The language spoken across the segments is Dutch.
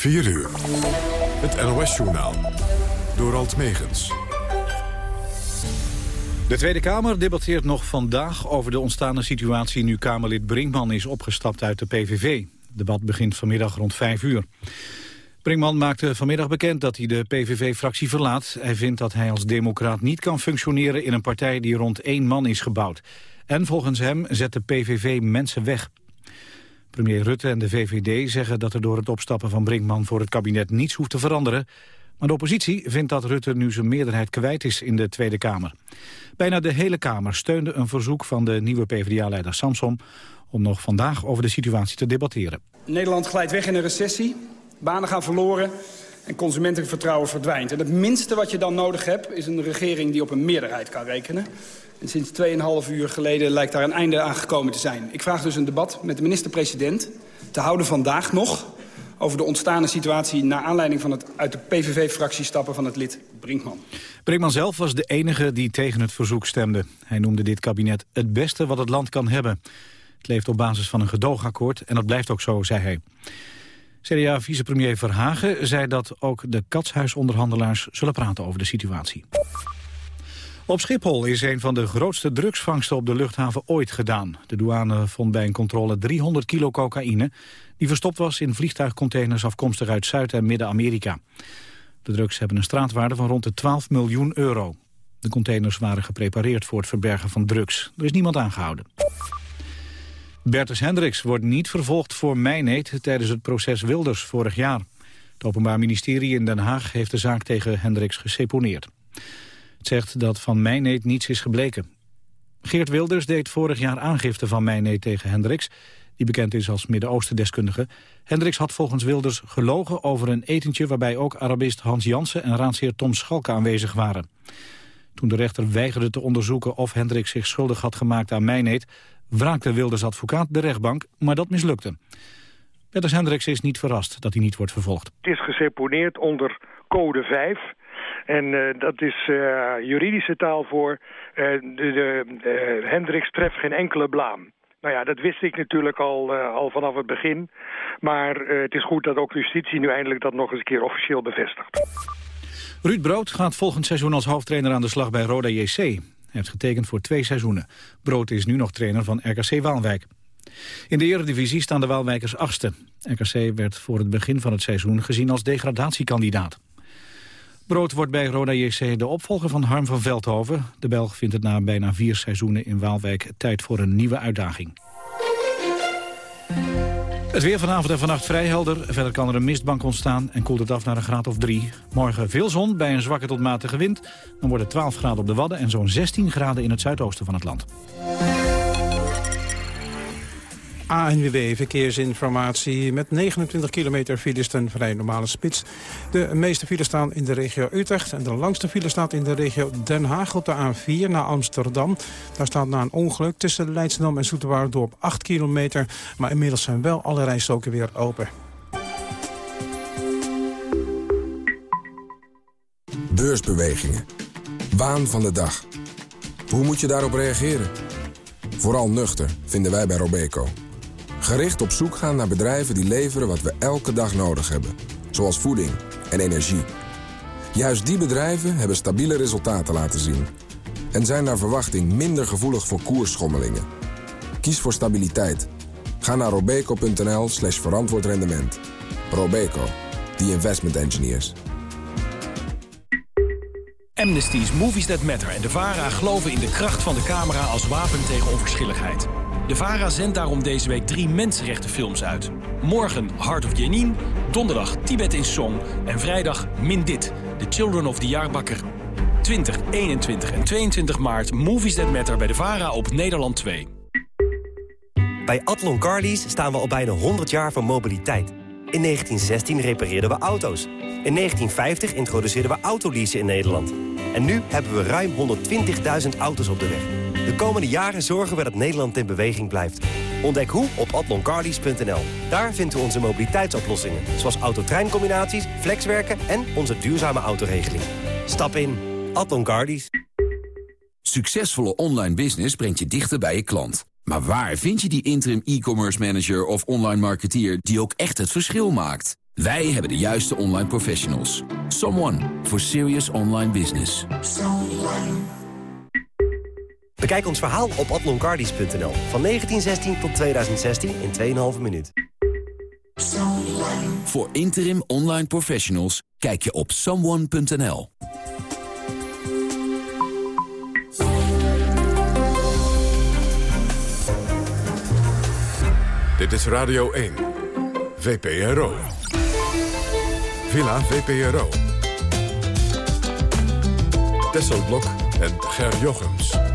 4 uur. Het NOS-journaal. Door Alt Megens. De Tweede Kamer debatteert nog vandaag over de ontstaande situatie... nu Kamerlid Brinkman is opgestapt uit de PVV. Het debat begint vanmiddag rond 5 uur. Brinkman maakte vanmiddag bekend dat hij de PVV-fractie verlaat. Hij vindt dat hij als democraat niet kan functioneren... in een partij die rond één man is gebouwd. En volgens hem zet de PVV mensen weg. Premier Rutte en de VVD zeggen dat er door het opstappen van Brinkman voor het kabinet niets hoeft te veranderen. Maar de oppositie vindt dat Rutte nu zijn meerderheid kwijt is in de Tweede Kamer. Bijna de hele Kamer steunde een verzoek van de nieuwe PvdA-leider Samson om nog vandaag over de situatie te debatteren. Nederland glijdt weg in een recessie, banen gaan verloren en consumentenvertrouwen verdwijnt. En het minste wat je dan nodig hebt is een regering die op een meerderheid kan rekenen. En sinds 2,5 uur geleden lijkt daar een einde aan gekomen te zijn. Ik vraag dus een debat met de minister-president te houden vandaag nog... over de ontstane situatie naar aanleiding van het uit de PVV-fractie stappen van het lid Brinkman. Brinkman zelf was de enige die tegen het verzoek stemde. Hij noemde dit kabinet het beste wat het land kan hebben. Het leeft op basis van een gedoogakkoord en dat blijft ook zo, zei hij. CDA-vicepremier Verhagen zei dat ook de katshuisonderhandelaars zullen praten over de situatie. Op Schiphol is een van de grootste drugsvangsten op de luchthaven ooit gedaan. De douane vond bij een controle 300 kilo cocaïne... die verstopt was in vliegtuigcontainers afkomstig uit Zuid- en Midden-Amerika. De drugs hebben een straatwaarde van rond de 12 miljoen euro. De containers waren geprepareerd voor het verbergen van drugs. Er is niemand aangehouden. Bertus Hendricks wordt niet vervolgd voor mijneet tijdens het proces Wilders vorig jaar. Het Openbaar Ministerie in Den Haag heeft de zaak tegen Hendricks geseponeerd. Zegt dat van Mijneet niets is gebleken. Geert Wilders deed vorig jaar aangifte van Mijneet tegen Hendricks... die bekend is als Midden-Oosten-deskundige. Hendricks had volgens Wilders gelogen over een etentje... waarbij ook Arabist Hans Jansen en raadsheer Tom Schalke aanwezig waren. Toen de rechter weigerde te onderzoeken of Hendricks zich schuldig had gemaakt aan Mijneet... wraakte Wilders advocaat de rechtbank, maar dat mislukte. Petters Hendricks is niet verrast dat hij niet wordt vervolgd. Het is geseponeerd onder code 5... En uh, dat is uh, juridische taal voor uh, de, de treft geen enkele blaam. Nou ja, dat wist ik natuurlijk al, al vanaf het begin. Maar het is goed dat ook justitie nu eindelijk dat nog eens een keer officieel bevestigt. Ruud Brood gaat volgend seizoen als hoofdtrainer aan de slag bij Roda JC. Hij heeft getekend voor twee seizoenen. Brood is nu nog trainer van RKC Waalwijk. In de Eredivisie staan de Waalwijkers achtste. RKC werd voor het begin van het seizoen gezien als degradatiekandidaat. Brood wordt bij Roda JC de opvolger van Harm van Veldhoven. De Belg vindt het na bijna vier seizoenen in Waalwijk tijd voor een nieuwe uitdaging. Het weer vanavond en vannacht vrij helder. Verder kan er een mistbank ontstaan en koelt het af naar een graad of drie. Morgen veel zon bij een zwakke tot matige wind. Dan wordt het 12 graden op de Wadden en zo'n 16 graden in het zuidoosten van het land. ANWB Verkeersinformatie. Met 29 kilometer file is een vrij normale spits. De meeste files staan in de regio Utrecht. En de langste file staat in de regio Den Haag op de A4 naar Amsterdam. Daar staat na een ongeluk tussen Leidschendam en Dorp 8 kilometer. Maar inmiddels zijn wel alle rijstroken weer open. Beursbewegingen. Waan van de dag. Hoe moet je daarop reageren? Vooral nuchter, vinden wij bij Robeco. Gericht op zoek gaan naar bedrijven die leveren wat we elke dag nodig hebben. Zoals voeding en energie. Juist die bedrijven hebben stabiele resultaten laten zien. En zijn naar verwachting minder gevoelig voor koersschommelingen. Kies voor stabiliteit. Ga naar robeco.nl slash verantwoord. Robeco, the investment engineers. Amnesty's Movies That Matter en de VARA geloven in de kracht van de camera als wapen tegen onverschilligheid. De VARA zendt daarom deze week drie mensenrechtenfilms uit. Morgen Heart of Jenin, donderdag Tibet in Song... en vrijdag Mindit, The Children of the Jaarbakker. 20, 21 en 22 maart Movies That Matter bij de VARA op Nederland 2. Bij Atlon Carlies staan we al bijna 100 jaar van mobiliteit. In 1916 repareerden we auto's. In 1950 introduceerden we autoleasen in Nederland. En nu hebben we ruim 120.000 auto's op de weg. De komende jaren zorgen we dat Nederland in beweging blijft. Ontdek hoe op atloncardies.nl. Daar vinden we onze mobiliteitsoplossingen. Zoals autotreincombinaties, flexwerken en onze duurzame autoregeling. Stap in. Atlon Succesvolle online business brengt je dichter bij je klant. Maar waar vind je die interim e-commerce manager of online marketeer die ook echt het verschil maakt? Wij hebben de juiste online professionals. Someone for serious online business. Bekijk ons verhaal op atloncardies.nl. Van 1916 tot 2016 in 2,5 minuut. Voor interim online professionals kijk je op someone.nl. Dit is Radio 1. VPRO. Villa VPRO. Tesselblok en Ger Jochems.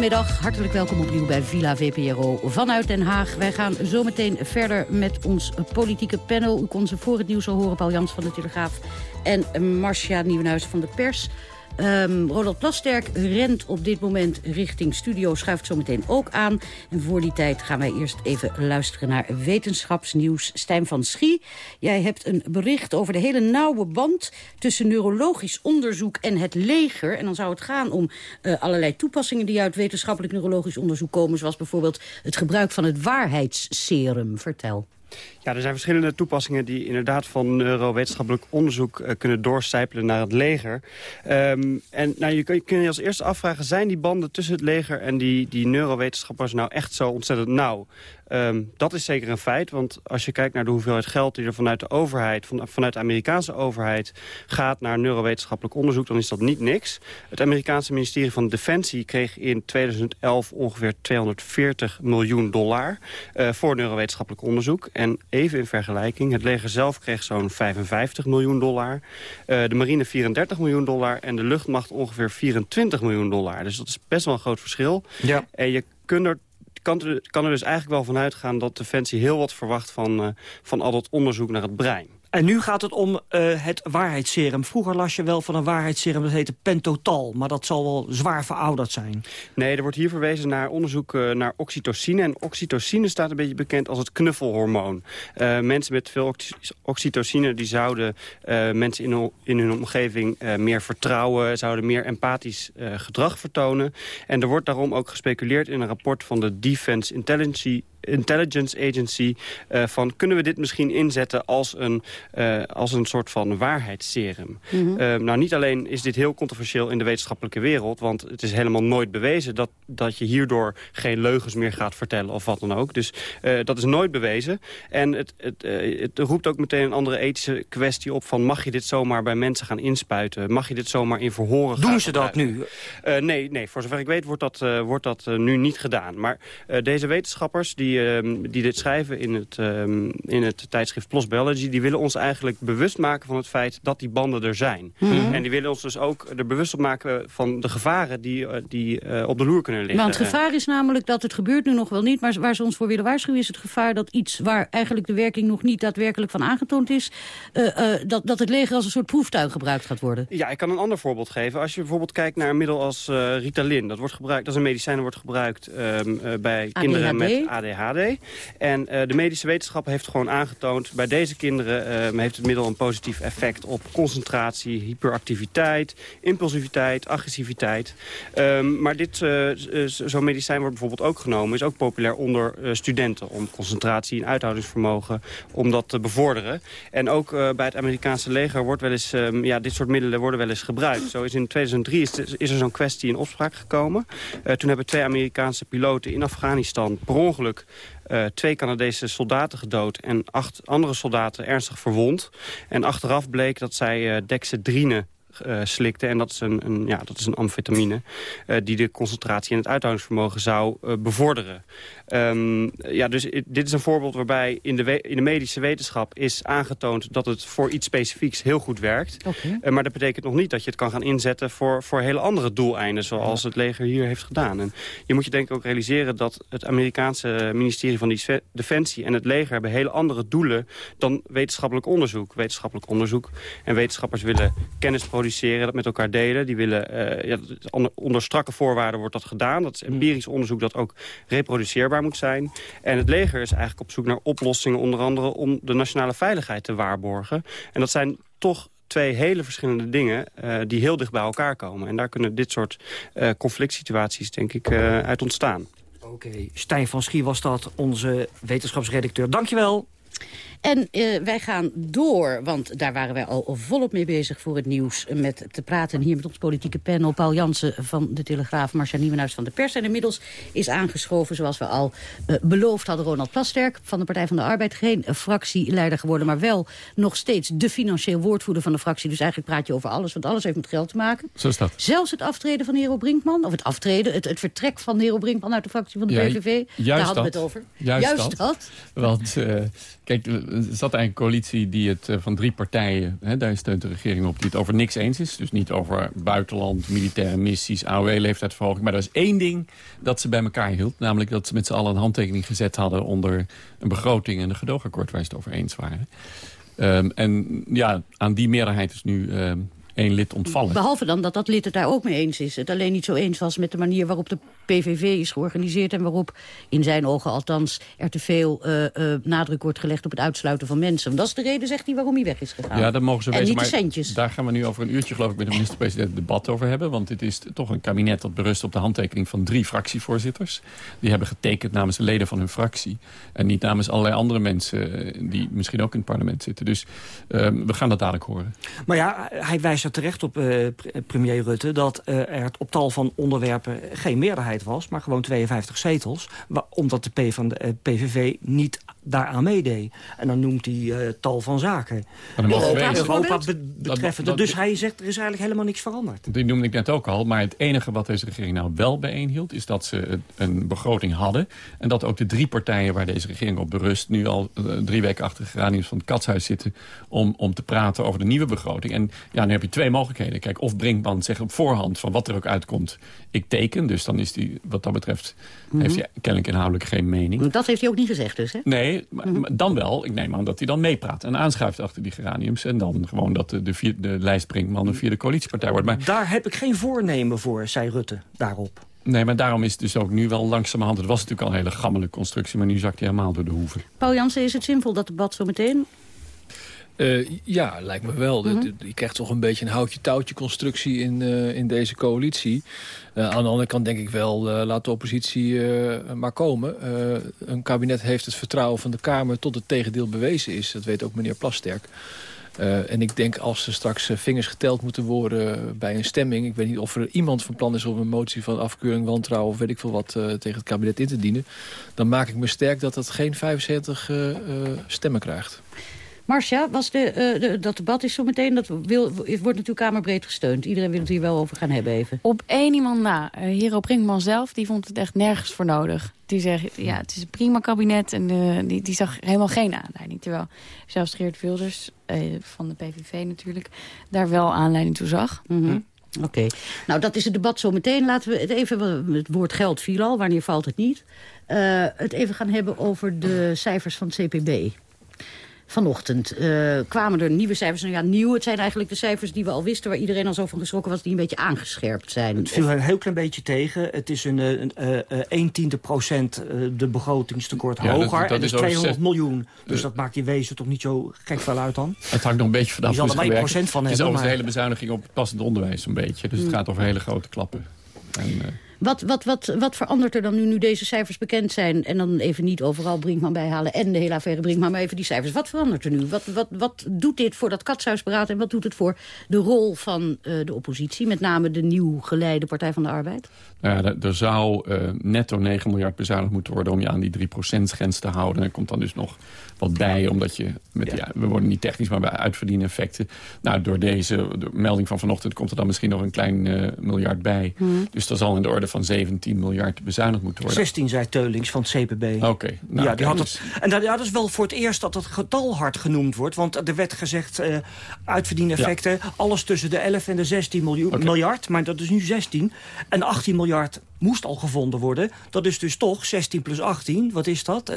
Goedemiddag, hartelijk welkom opnieuw bij Villa VPRO vanuit Den Haag. Wij gaan zometeen verder met ons politieke panel. U kon ze voor het nieuws al horen, Paul Jans van de Telegraaf... en Marcia Nieuwenhuis van de Pers... Um, Plasterk rent op dit moment richting studio, schuift zometeen ook aan. En voor die tijd gaan wij eerst even luisteren naar wetenschapsnieuws. Stijn van Schie, jij hebt een bericht over de hele nauwe band... tussen neurologisch onderzoek en het leger. En dan zou het gaan om uh, allerlei toepassingen... die uit wetenschappelijk neurologisch onderzoek komen... zoals bijvoorbeeld het gebruik van het waarheidsserum. Vertel. Ja, er zijn verschillende toepassingen die inderdaad van neurowetenschappelijk onderzoek uh, kunnen doorstijpelen naar het leger. Um, en nou, je kun, kun je als eerste afvragen, zijn die banden tussen het leger en die, die neurowetenschappers nou echt zo ontzettend nauw? Um, dat is zeker een feit, want als je kijkt naar de hoeveelheid geld... die er vanuit de overheid, van, vanuit de Amerikaanse overheid... gaat naar neurowetenschappelijk onderzoek, dan is dat niet niks. Het Amerikaanse ministerie van Defensie kreeg in 2011 ongeveer 240 miljoen dollar... Uh, voor neurowetenschappelijk onderzoek. En even in vergelijking, het leger zelf kreeg zo'n 55 miljoen dollar. Uh, de marine 34 miljoen dollar en de luchtmacht ongeveer 24 miljoen dollar. Dus dat is best wel een groot verschil. Ja. En je kunt er kan er, kan er dus eigenlijk wel vanuit gaan dat Defensie heel wat verwacht van, uh, van al dat onderzoek naar het brein. En nu gaat het om uh, het waarheidsserum. Vroeger las je wel van een waarheidsserum, dat heette pentotal. Maar dat zal wel zwaar verouderd zijn. Nee, er wordt hier verwezen naar onderzoek uh, naar oxytocine. En oxytocine staat een beetje bekend als het knuffelhormoon. Uh, mensen met veel oxytocine die zouden mensen in, in hun omgeving meer vertrouwen... zouden meer empathisch gedrag vertonen. En er wordt daarom ook gespeculeerd in een rapport van de Defense Intelligence Intelligence Agency... Uh, van kunnen we dit misschien inzetten als een, uh, als een soort van waarheidsserum. Mm -hmm. uh, nou, niet alleen is dit heel controversieel in de wetenschappelijke wereld... want het is helemaal nooit bewezen dat, dat je hierdoor geen leugens meer gaat vertellen of wat dan ook. Dus dat is nooit bewezen. En het, het, het roept ook meteen een andere ethische kwestie op... van mag je dit zomaar bij mensen gaan inspuiten? Mag je dit zomaar in verhoren Doen ze dat nu? nee, nee, voor zover ik weet wordt dat, wordt dat nu niet gedaan. Maar deze wetenschappers... die die, uh, die dit schrijven in het, uh, in het tijdschrift PLOS Biology... die willen ons eigenlijk bewust maken van het feit dat die banden er zijn. Mm -hmm. En die willen ons dus ook er bewust op maken van de gevaren die, uh, die uh, op de loer kunnen liggen. Want het gevaar is namelijk dat het gebeurt nu nog wel niet... maar waar ze ons voor willen waarschuwen is het gevaar dat iets... waar eigenlijk de werking nog niet daadwerkelijk van aangetoond is... Uh, dat, dat het leger als een soort proeftuig gebruikt gaat worden. Ja, ik kan een ander voorbeeld geven. Als je bijvoorbeeld kijkt naar een middel als Ritalin... dat, wordt gebruikt, dat is een medicijn dat wordt gebruikt ehm, bij ADHD. kinderen met ADHD. En uh, de medische wetenschap heeft gewoon aangetoond... bij deze kinderen uh, heeft het middel een positief effect op concentratie, hyperactiviteit, impulsiviteit, agressiviteit. Um, maar dit uh, zo'n medicijn wordt bijvoorbeeld ook genomen... is ook populair onder studenten om concentratie en uithoudingsvermogen... om dat te bevorderen. En ook bij het Amerikaanse leger wordt wel eens... Um, ja, dit soort middelen worden wel eens gebruikt. Zo is in 2003 is, is er zo'n kwestie in opspraak gekomen. toen hebben twee Amerikaanse piloten in Afghanistan per ongeluk uh, twee Canadese soldaten gedood en acht andere soldaten ernstig verwond. En achteraf bleek dat zij uh, dexedrine uh. En dat is een, een, ja, dat is een amfetamine die de concentratie en het uithoudingsvermogen zou bevorderen. Um, ja, dus dit is een voorbeeld waarbij in de, in de medische wetenschap is aangetoond dat het voor iets specifieks heel goed werkt. Okay. maar dat betekent nog niet dat je het kan gaan inzetten voor, voor hele andere doeleinden zoals ja. het leger hier heeft gedaan. En je moet je denk ik ook realiseren dat het Amerikaanse ministerie van Defensie en het leger hebben hele andere doelen dan wetenschappelijk onderzoek. Wetenschappelijk onderzoek en wetenschappers willen kennis produceren, dat met elkaar delen. Die willen, uh, ja, onder, onder strakke voorwaarden wordt dat gedaan. Dat is empirisch onderzoek dat ook reproduceerbaar moet zijn. En het leger is eigenlijk op zoek naar oplossingen... onder andere om de nationale veiligheid te waarborgen. En dat zijn toch twee hele verschillende dingen uh, die heel dicht bij elkaar komen. En daar kunnen dit soort uh, conflict situaties, denk ik, uh, uit ontstaan. Oké. Stijn van Schie was dat, onze wetenschapsredacteur. Dankjewel. En uh, wij gaan door, want daar waren wij al volop mee bezig voor het nieuws... met te praten hier met ons politieke panel. Paul Jansen van de Telegraaf, Marcia Nieuwenhuis van de Pers. En inmiddels is aangeschoven, zoals we al uh, beloofd hadden... Ronald Plasterk van de Partij van de Arbeid. Geen fractieleider geworden, maar wel nog steeds de financieel woordvoerder van de fractie. Dus eigenlijk praat je over alles, want alles heeft met geld te maken. Zo is dat. Zelfs het aftreden van Hero Brinkman, of het aftreden, het, het vertrek van Hero Brinkman uit de fractie van de ja, PVV. Daar hadden we het over. Juist, juist dat. Want uh, kijk, er zat eigenlijk een coalitie die het uh, van drie partijen... Hè, daar steunt de regering op, die het over niks eens is. Dus niet over buitenland, militaire missies, AOW-leeftijdsverhoging. Maar er is één ding dat ze bij elkaar hield. Namelijk dat ze met z'n allen een handtekening gezet hadden... onder een begroting en een gedoogakkoord waar ze het over eens waren. Um, en ja, aan die meerderheid is nu... Um, één lid ontvallen. Behalve dan dat dat lid het daar ook mee eens is. Het alleen niet zo eens was met de manier waarop de PVV is georganiseerd... en waarop, in zijn ogen althans, er te veel uh, uh, nadruk wordt gelegd... op het uitsluiten van mensen. Dat is de reden, zegt hij, waarom hij weg is gegaan. Ja, dat mogen ze en wezen, niet de centjes. Daar gaan we nu over een uurtje, geloof ik, met de minister-president... debat over hebben. Want dit is toch een kabinet dat berust op de handtekening van drie fractievoorzitters. Die hebben getekend namens de leden van hun fractie. En niet namens allerlei andere mensen die misschien ook in het parlement zitten. Dus uh, we gaan dat dadelijk horen. Maar ja, hij wijst er terecht op, uh, premier Rutte... dat uh, er op tal van onderwerpen geen meerderheid was... maar gewoon 52 zetels. Omdat de P van de PVV niet daaraan meedeed. En dan noemt hij uh, tal van zaken. Europa, Europa be betreffende. Dat, dat, dus hij zegt, er is eigenlijk helemaal niks veranderd. Die noemde ik net ook al. Maar het enige wat deze regering nou wel bijeenhield... is dat ze een begroting hadden. En dat ook de drie partijen waar deze regering op berust... nu al uh, drie weken achter de geraniums van het katshuis zitten... Om, om te praten over de nieuwe begroting. En ja, dan heb je twee mogelijkheden. Kijk, of Brinkman zegt op voorhand van wat er ook uitkomt... ik teken, dus dan is die wat dat betreft... Mm -hmm. heeft hij kennelijk inhoudelijk geen mening. Dat heeft hij ook niet gezegd dus, hè? Nee, maar, -hmm. maar dan wel. Ik neem aan dat hij dan meepraat en aanschuift achter die geraniums. En dan gewoon dat de, de, vier, de lijst Brinkman een vierde coalitiepartij wordt. Maar, Daar heb ik geen voornemen voor, zei Rutte daarop. Nee, maar daarom is het dus ook nu wel langzamerhand... het was natuurlijk al een hele gammele constructie... maar nu zakt hij helemaal door de hoeven. Paul Jansen, is het zinvol dat debat zo meteen Uh, ja, lijkt me wel. Mm -hmm. Je krijgt toch een beetje een houtje-touwtje constructie in, uh, in deze coalitie. Uh, aan de andere kant denk ik wel, laat de oppositie maar komen. een kabinet heeft het vertrouwen van de Kamer tot het tegendeel bewezen is. Dat weet ook meneer Plasterk. en ik denk als er straks vingers geteld moeten worden bij een stemming... ik weet niet of er iemand van plan is om een motie van afkeuring, wantrouwen... of weet ik veel wat tegen het kabinet in te dienen... dan maak ik me sterk dat dat geen 75 stemmen krijgt. Marcia, was de, uh, de, dat debat is zo meteen, dat wil, wordt natuurlijk kamerbreed gesteund. Iedereen wil het hier wel over gaan hebben even. Op één iemand na. Uh, Hero Brinkman zelf, die vond het echt nergens voor nodig. Die zegt, ja, het is een prima kabinet en uh, die, die zag helemaal geen aanleiding. Terwijl zelfs Geert Wilders, van de PVV natuurlijk, daar wel aanleiding toe zag. Mm -hmm. Oké, okay. nou dat is het debat zo meteen. Laten we het even, het woord geld viel al, wanneer valt het niet. het even gaan hebben over de cijfers van het CPB. Vanochtend uh, kwamen er nieuwe cijfers. Nou ja, nieuw. Het zijn eigenlijk de cijfers die we al wisten... waar iedereen al zo van geschrokken was, die een beetje aangescherpt zijn. Het viel een heel klein beetje tegen. Het is een, een, een, een 1 tiende procent de begrotingstekort ja, hoger. Dat, dat en dat is 200 miljoen. Dus uh, dat maakt die wezen toch niet zo gek veel uit dan? Het hangt nog een beetje vanaf. Zal er maar 1 procent van hebben. Het is over maar... de hele bezuiniging op het passend onderwijs een beetje. Dus het gaat over hele grote klappen. En, uh, wat, wat, wat, wat verandert er dan nu, nu deze cijfers bekend zijn? En dan even niet overal Brinkman bijhalen en de hele affaire Brinkman... maar even die cijfers. Wat verandert er nu? Wat, wat, wat doet dit voor dat katshuisberaad... en wat doet het voor de rol van uh, de oppositie? Met name de nieuw geleide Partij van de Arbeid? Nou ja, er zou uh, netto 9 miljard bezuinigd moeten worden... om je aan die 3%-grens te houden. En er komt dan dus nog wat bij, omdat je... Met, ja. ja we worden niet technisch, maar bij uitverdieneffecten... Nou, door deze de melding van vanochtend komt er dan misschien nog een klein uh, miljard bij. Hmm. Dus dat zal in de orde van 17 miljard bezuinigd moeten worden. 16, zei Teulings van het CPB. Oké. Okay, nou, ja, die had het, en dat, ja, dat is wel voor het eerst dat het getal hard genoemd wordt. Want er werd gezegd, uh, uitverdieneffecten... Ja. alles tussen de 11 en de 16 miljoen, okay. miljard. Maar dat is nu 16. En 18 miljard moest al gevonden worden. Dat is dus toch 16 plus 18. Wat is dat? Uh,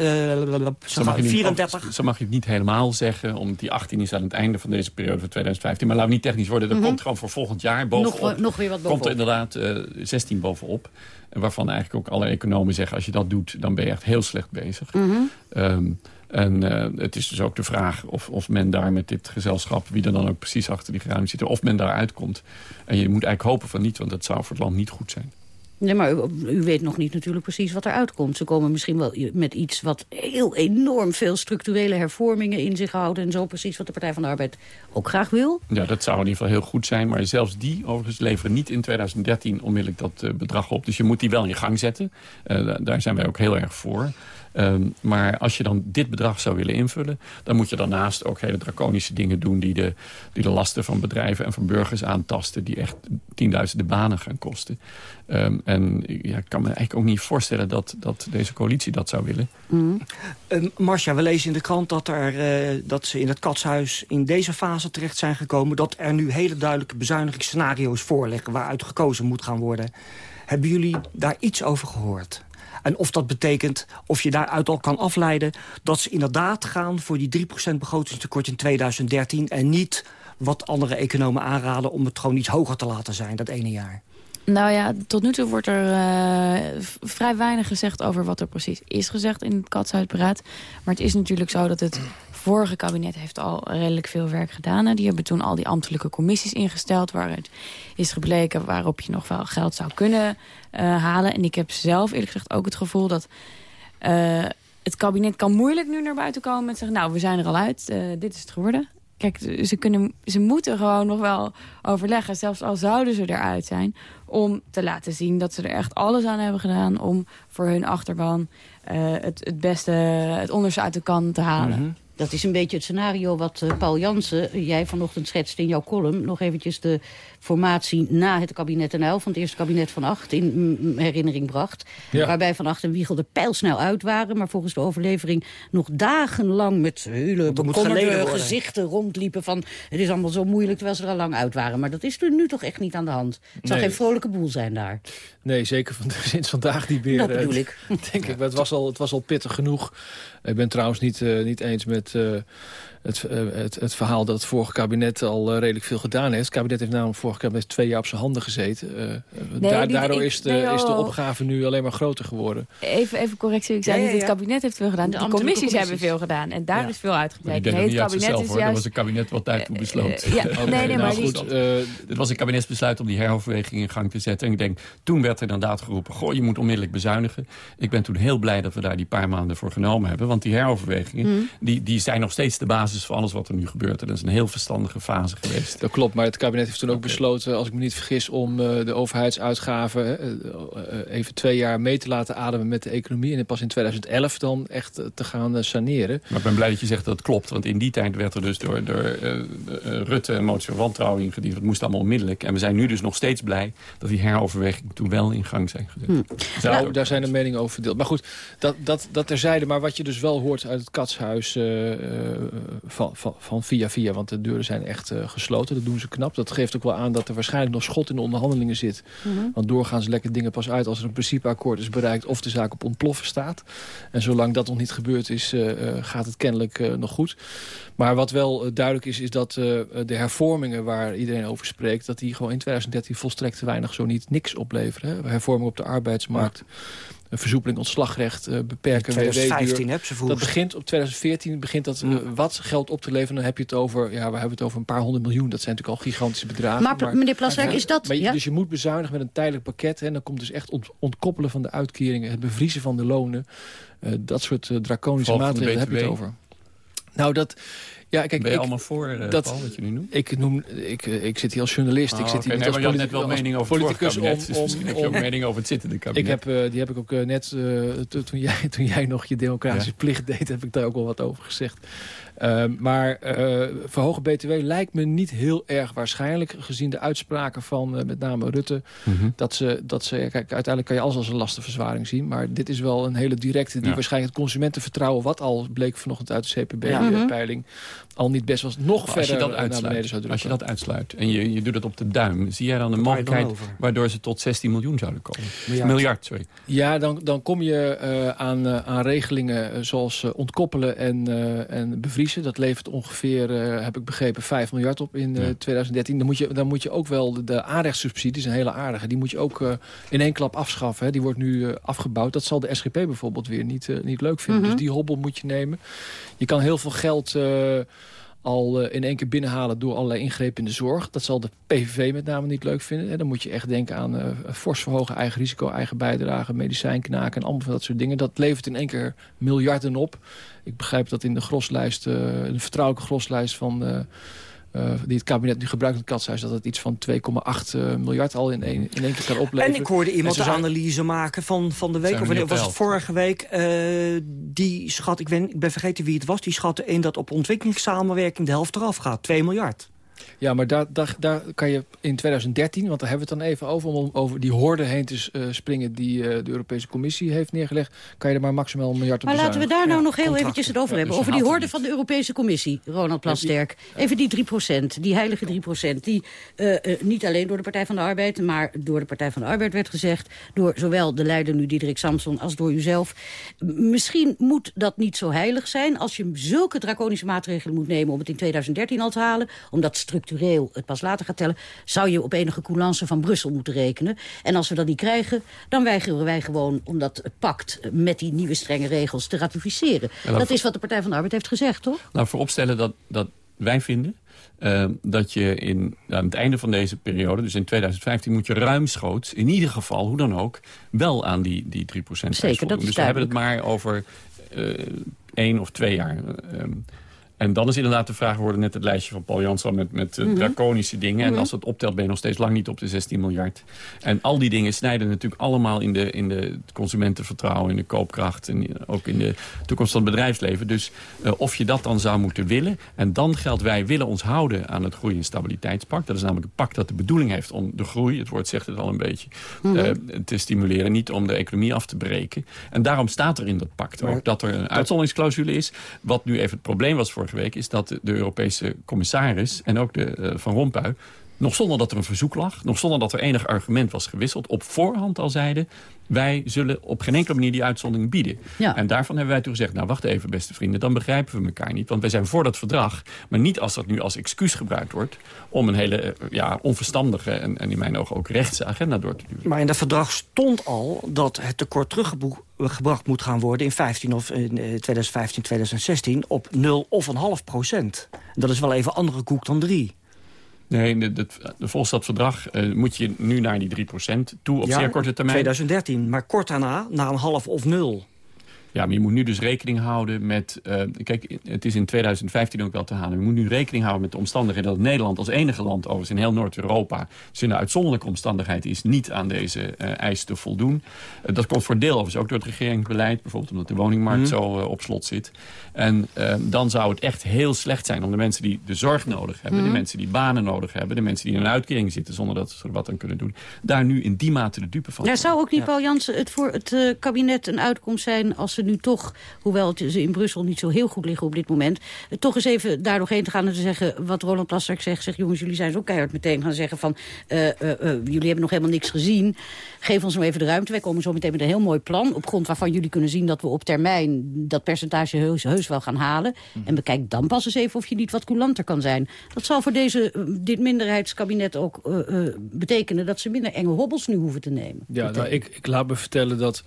zo, mag 34. Niet, zo mag je het niet helemaal zeggen. Omdat die 18 is aan het einde van deze periode van 2015. Maar laten we niet technisch worden. Er mm -hmm. komt gewoon voor volgend jaar bovenop. Nog, nog weer wat bovenop. Komt er inderdaad uh, 16 bovenop. En waarvan eigenlijk ook alle economen zeggen... als je dat doet, dan ben je echt heel slecht bezig. Mm -hmm. um, en uh, het is dus ook de vraag of, of men daar met dit gezelschap... wie er dan ook precies achter die geranium zit... of men daar uitkomt. En je moet eigenlijk hopen van niet, want dat zou voor het land niet goed zijn. Nee, maar u, weet nog niet natuurlijk precies wat eruit komt. Ze komen misschien wel met iets wat heel enorm veel structurele hervormingen in zich houdt... en zo precies wat de Partij van de Arbeid ook graag wil. Ja, dat zou in ieder geval heel goed zijn. Maar zelfs die overigens leveren niet in 2013 onmiddellijk dat uh, bedrag op. Dus je moet die wel in gang zetten. Uh, daar zijn wij ook heel erg voor. Um, maar als je dan dit bedrag zou willen invullen... dan moet je daarnaast ook hele draconische dingen doen... die de, die de lasten van bedrijven en van burgers aantasten... die echt tienduizenden banen gaan kosten. Um, en ja, ik kan me eigenlijk ook niet voorstellen dat, dat deze coalitie dat zou willen. Mm. Uh, Marcia, we lezen in de krant dat, er, uh, dat ze in het katshuis in deze fase terecht zijn gekomen... dat er nu hele duidelijke bezuinigingsscenario's voorliggen... waaruit gekozen moet gaan worden. Hebben jullie daar iets over gehoord? En of dat betekent, of je daaruit al kan afleiden... dat ze inderdaad gaan voor die 3% begrotingstekort in 2013... en niet wat andere economen aanraden om het gewoon iets hoger te laten zijn, dat ene jaar. Nou ja, tot nu toe wordt er uh, vrij weinig gezegd over wat er precies is gezegd in het Katshuisberaad. Maar het is natuurlijk zo dat het vorige kabinet heeft al redelijk veel werk gedaan. Die hebben toen al die ambtelijke commissies ingesteld... waaruit is gebleken waarop je nog wel geld zou kunnen uh, halen. En ik heb zelf eerlijk gezegd ook het gevoel dat... Uh, het kabinet kan moeilijk nu naar buiten komen en zeggen... nou, we zijn er al uit, uh, dit is het geworden. Kijk, ze, kunnen, ze moeten gewoon nog wel overleggen, zelfs al zouden ze eruit zijn... om te laten zien dat ze er echt alles aan hebben gedaan... om voor hun achterban het, het beste, het onderste uit de kan te halen. -hmm. Dat is een beetje het scenario wat uh, Paul Jansen, jij vanochtend schetst in jouw column. Nog eventjes de formatie na het kabinet Uyl van het eerste kabinet van Acht in herinnering bracht. Ja. Waarbij Van Acht en Wiegel er pijlsnel uit waren. Maar volgens de overlevering nog dagenlang met hele bekommerde gezichten rondliepen. Van het is allemaal zo moeilijk terwijl ze er al lang uit waren. Maar dat is er nu toch echt niet aan de hand. Het zal Nee. geen vrolijke boel zijn daar. Nee, zeker van, sinds vandaag niet meer. Dat bedoel ik. Denk ik. Maar het was, al, het was al pittig genoeg. Ik ben trouwens niet, eh, niet eens met eh, het, eh, het, het verhaal dat het vorige kabinet al redelijk veel gedaan heeft. Het kabinet heeft namelijk vorige kabinet twee jaar op zijn handen gezeten. Eh, Nee, daardoor ik- is de, nee, is de opgave nu alleen maar groter geworden. Even, even correctie. Ik zei Ja, niet ja, het kabinet heeft veel gedaan. De commissies hebben veel gedaan. En daar is veel die Nee, het kabinet zichzelf is hoor. Daar was juist... het kabinet wat daartoe besloot. eh, ja, nee, nee, nou maar goed. die- eh, dit was een kabinetsbesluit om die heroverweging in gang te zetten. En ik denk, toen werd er inderdaad geroepen... goh, je moet onmiddellijk bezuinigen. Ik ben toen heel blij dat we daar die paar maanden voor genomen hebben. Want die heroverwegingen, Mhm. die, die zijn nog steeds de basis voor alles wat er nu gebeurt. En dat is een heel verstandige fase geweest. Dat klopt, maar het kabinet heeft toen ook besloten, als ik me niet vergis, om eh, de overheidsuitgaven eh, eh, even twee jaar mee te laten ademen met de economie. En pas in 2011 dan echt te gaan saneren. Maar ik ben blij dat je zegt dat het klopt. Want in die tijd werd er dus door, door Rutte een motie van wantrouwen ingediend. Het moest allemaal onmiddellijk. En we zijn nu dus nog steeds blij dat die heroverwegingen toen wel in gang zijn gezet. Zou- Nou, daar zijn de meningen over verdeeld. Maar goed, dat, dat, dat terzijde. Maar wat je dus wel hoort uit het katshuis eh, eh, van, van, van via via... want de deuren zijn echt gesloten, dat doen ze knap. Dat geeft ook wel aan dat er waarschijnlijk nog schot in de onderhandelingen zit. Mhm. Want doorgaans lekken dingen pas uit als er een principeakkoord is bereikt... of de zaak op ontploffen staat. En zolang dat nog niet gebeurd is, eh, eh, gaat het kennelijk eh, nog goed. Maar wat wel duidelijk is, is dat eh, de hervormingen waar iedereen over spreekt... dat die gewoon in 2013 volstrekt te weinig, zo niet niks opleveren. Hè. Hervormingen op de arbeidsmarkt, een versoepeling ontslagrecht, eh, beperken 2015 WW-duur. heb ze. Dat begint op 2014 begint dat eh, wat geld op te leveren. Dan heb je het over, ja, we hebben het over een paar honderd miljoen. Dat zijn natuurlijk al gigantische bedragen. Maar, meneer Plaswijk, is dat- Maar ja? Dus je moet bezuinigen met een tijdelijk pakket. hè, En dan komt dus echt ont- ontkoppelen van de uitkeringen, het bevriezen van de lonen. eh, dat soort draconische maatregelen heb je het over. Nou, dat... Ja, kijk, Ben je ik, allemaal voor, eh, Paul, wat je nu noemt? Ik, noem, ik, eh, ik zit hier als journalist. Ah, ik zit oké. hier niet Nee, als maar je had politi- net wel mening over het politicus kabinet, om- dus misschien heb je ook om- mening over het zittende kabinet. Ik heb, eh, die heb ik ook net, eh, to- toen, jij, toen jij nog je democratische Ja. plicht deed... heb ik daar ook wel wat over gezegd. Ehm, maar eh verhogen BTW lijkt me niet heel erg waarschijnlijk... gezien de uitspraken van eh, met name Rutte... Mhm. dat ze, dat ze kijk, uiteindelijk kan je alles als een lastenverzwaring zien... maar dit is wel een hele directe... die Ja. waarschijnlijk het consumentenvertrouwen... wat al bleek vanochtend uit de Ja. Al niet best was, nog Maar als je verder dat naar beneden uitsluit, zou drukken. als je dat uitsluit en je, je doet het op de duim... zie jij dan een mogelijkheid waardoor ze tot 16 miljoen zouden komen? Miljard. Miljard, sorry. Ja, dan, dan kom je eh, aan, eh, aan regelingen eh, zoals ontkoppelen en, eh, en bevriezen. Dat levert ongeveer, eh, heb ik begrepen, 5 miljard op in eh, 2013. Dan moet, je, dan moet je ook wel de, de aanrechtssubsidies, een hele aardige... die moet je ook in één klap afschaffen. Hè. Die wordt nu afgebouwd. Dat zal de SGP bijvoorbeeld weer niet, niet leuk vinden. Mhm. Dus die hobbel moet je nemen. Je kan heel veel geld... eh, al in één keer binnenhalen door allerlei ingrepen in de zorg. Dat zal de PVV met name niet leuk vinden. En dan moet je echt denken aan uh, fors verhogen eigen risico, eigen bijdrage, medicijnknaken en allemaal van dat soort dingen. Dat levert in één keer miljarden op. Ik begrijp dat in de groslijst, uh, de vertrouwelijke groslijst van uh, die het kabinet nu gebruikt in het katshuis... dat het iets van 2,8 uh, miljard al in één, in één keer kan opleveren. En ik hoorde iemand een analyse maken van, van de week... of was het vorige week... Uh, die schat, ik ben, ik ben vergeten wie het was... die schatte in dat op ontwikkelingssamenwerking de helft eraf gaat. 2 miljard. Ja, maar daar, daar, daar kan je in 2013, want daar hebben we het dan even over... om over die horde heen te uh, springen die uh, de Europese Commissie heeft neergelegd... kan je er maar maximaal een miljard op Maar laten we daar nou ja, nog heel eventjes het over hebben. Dus over die horde van de Europese Commissie, Ronald Plasterk. Even die 3% die heilige 3% die uh, niet alleen door de Partij van de Arbeid... maar door de Partij van de Arbeid werd gezegd... door zowel de leider nu Diederik Samson als door uzelf. Misschien moet dat niet zo heilig zijn... als je zulke draconische maatregelen moet nemen om het in 2013 al te halen... omdat structureel het pas later gaat tellen... zou je op enige coulance van Brussel moeten rekenen. En als we dat niet krijgen, dan weigeren wij gewoon... om dat pact met die nieuwe strenge regels te ratificeren. dat is wat de Partij van de Arbeid heeft gezegd, toch? Nou, vooropstellen dat, dat wij vinden... Uh, dat je in, aan het einde van deze periode, dus in 2015... moet je ruimschoots, in ieder geval, hoe dan ook... wel aan die, die 3% Zeker, dat is Dus we hebben het maar over uh, één of twee jaar... Uh, en dan is inderdaad de vraag, we worden net het lijstje van Paul Janssen met, met uh, draconische dingen. Mm -hmm. En als het optelt ben je nog steeds lang niet op de 16 miljard. En al die dingen snijden natuurlijk allemaal in de, in de consumentenvertrouwen, in de koopkracht. En ook in de toekomst van het bedrijfsleven. Dus uh, of je dat dan zou moeten willen. En dan geldt, wij willen ons houden aan het groei- en stabiliteitspact. Dat is namelijk een pact dat de bedoeling heeft om de groei, het woord zegt het al een beetje, mm -hmm. uh, te stimuleren. Niet om de economie af te breken. En daarom staat er in dat pact maar, ook dat er een uitzonderingsclausule is. Wat nu even het probleem was is dat de Europese commissaris en ook de uh, Van Rompuy... nog zonder dat er een verzoek lag, nog zonder dat er enig argument was gewisseld... op voorhand al zeiden, wij zullen op geen enkele manier die uitzondering bieden. Ja. En daarvan hebben wij toen gezegd, nou wacht even beste vrienden... dan begrijpen we elkaar niet, want wij zijn voor dat verdrag... maar niet als dat nu als excuus gebruikt wordt... om een hele ja, onverstandige en, en in mijn ogen ook rechtse agenda door te duwen. Maar in dat verdrag stond al dat het tekort teruggebracht moet gaan worden... in 15 of in 2015, 2016 op 0 of een half procent. Dat is wel even andere koek dan 3. Nee, volgens dat verdrag uh, moet je nu naar die 3% toe op ja, zeer korte termijn. 2013, maar kort daarna naar een half of nul. Ja, maar je moet nu dus rekening houden met... Uh, kijk, het is in 2015 ook wel te halen. Je moet nu rekening houden met de omstandigheden... dat Nederland als enige land overigens in heel Noord-Europa... dus in een uitzonderlijke omstandigheid is niet aan deze uh, eis te voldoen. Uh, dat komt voor deel overigens ook door het regeringsbeleid. Bijvoorbeeld omdat de woningmarkt mm. zo op slot zit. En dan zou het echt heel slecht zijn om de mensen die de zorg nodig hebben... Mm. de mensen die banen nodig hebben... de mensen die in een uitkering zitten zonder dat ze er wat aan kunnen doen... daar nu in die mate de dupe van ja, Zou ook niet, ja. Paul Jansen, het voor het kabinet een uitkomst zijn... als ze nu toch, hoewel ze in Brussel niet zo heel goed liggen op dit moment... toch eens even daar nog heen te gaan en te zeggen... wat Roland Plasterk zegt, zegt jongens, jullie zijn zo keihard meteen gaan zeggen van... Uh, uh, uh, jullie hebben nog helemaal niks gezien, geef ons nou even de ruimte. Wij komen zo meteen met een heel mooi plan... op grond waarvan jullie kunnen zien dat we op termijn... dat percentage heus, heus wel gaan halen. Mm. En bekijk dan pas eens even of je niet wat coulanter kan zijn. Dat zal voor deze, dit minderheidskabinet ook betekenen... dat ze minder enge hobbels nu hoeven te nemen. Ja, nou, ik, ik laat me vertellen dat...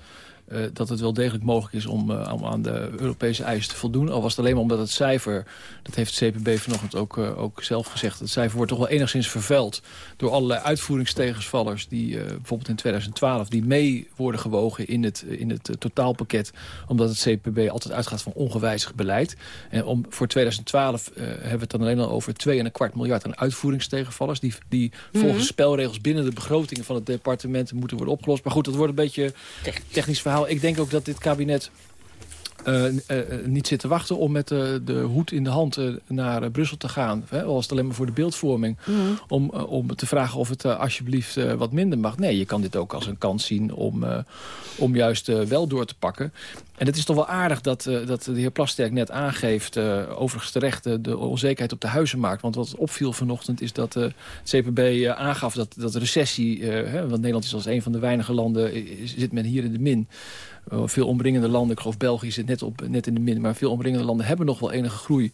Uh, dat het wel degelijk mogelijk is om, uh, om aan de Europese eisen te voldoen. Al was het alleen maar omdat het cijfer, dat heeft het CPB vanochtend ook, uh, ook zelf gezegd... het cijfer wordt toch wel enigszins vervuild door allerlei uitvoeringstegenvallers... die bijvoorbeeld in 2012 die mee worden gewogen in het, in het totaalpakket... omdat het CPB altijd uitgaat van ongewijzigd beleid. En om, voor 2012 hebben we het dan alleen al over 2,25 miljard aan uitvoeringstegenvallers... die, die mm -hmm. volgens spelregels binnen de begrotingen van het departement moeten worden opgelost. Maar goed, dat wordt een beetje technisch verhaal ik denk ook dat dit kabinet uh, uh, niet zit te wachten om met uh, de hoed in de hand naar Brussel te gaan. Hè, al was het alleen maar voor de beeldvorming. Mm. Om, om te vragen of het alsjeblieft wat minder mag. Nee, je kan dit ook als een kans zien om, om juist wel door te pakken. En het is toch wel aardig dat, dat de heer Plasterk net aangeeft... overigens terecht de onzekerheid op de huizenmarkt. Want wat opviel vanochtend is dat het CPB aangaf dat, dat recessie... Hè, want Nederland is als een van de weinige landen, zit men hier in de min... Veel omringende landen, ik geloof België zit net, op, net in de min... maar veel omringende landen hebben nog wel enige groei.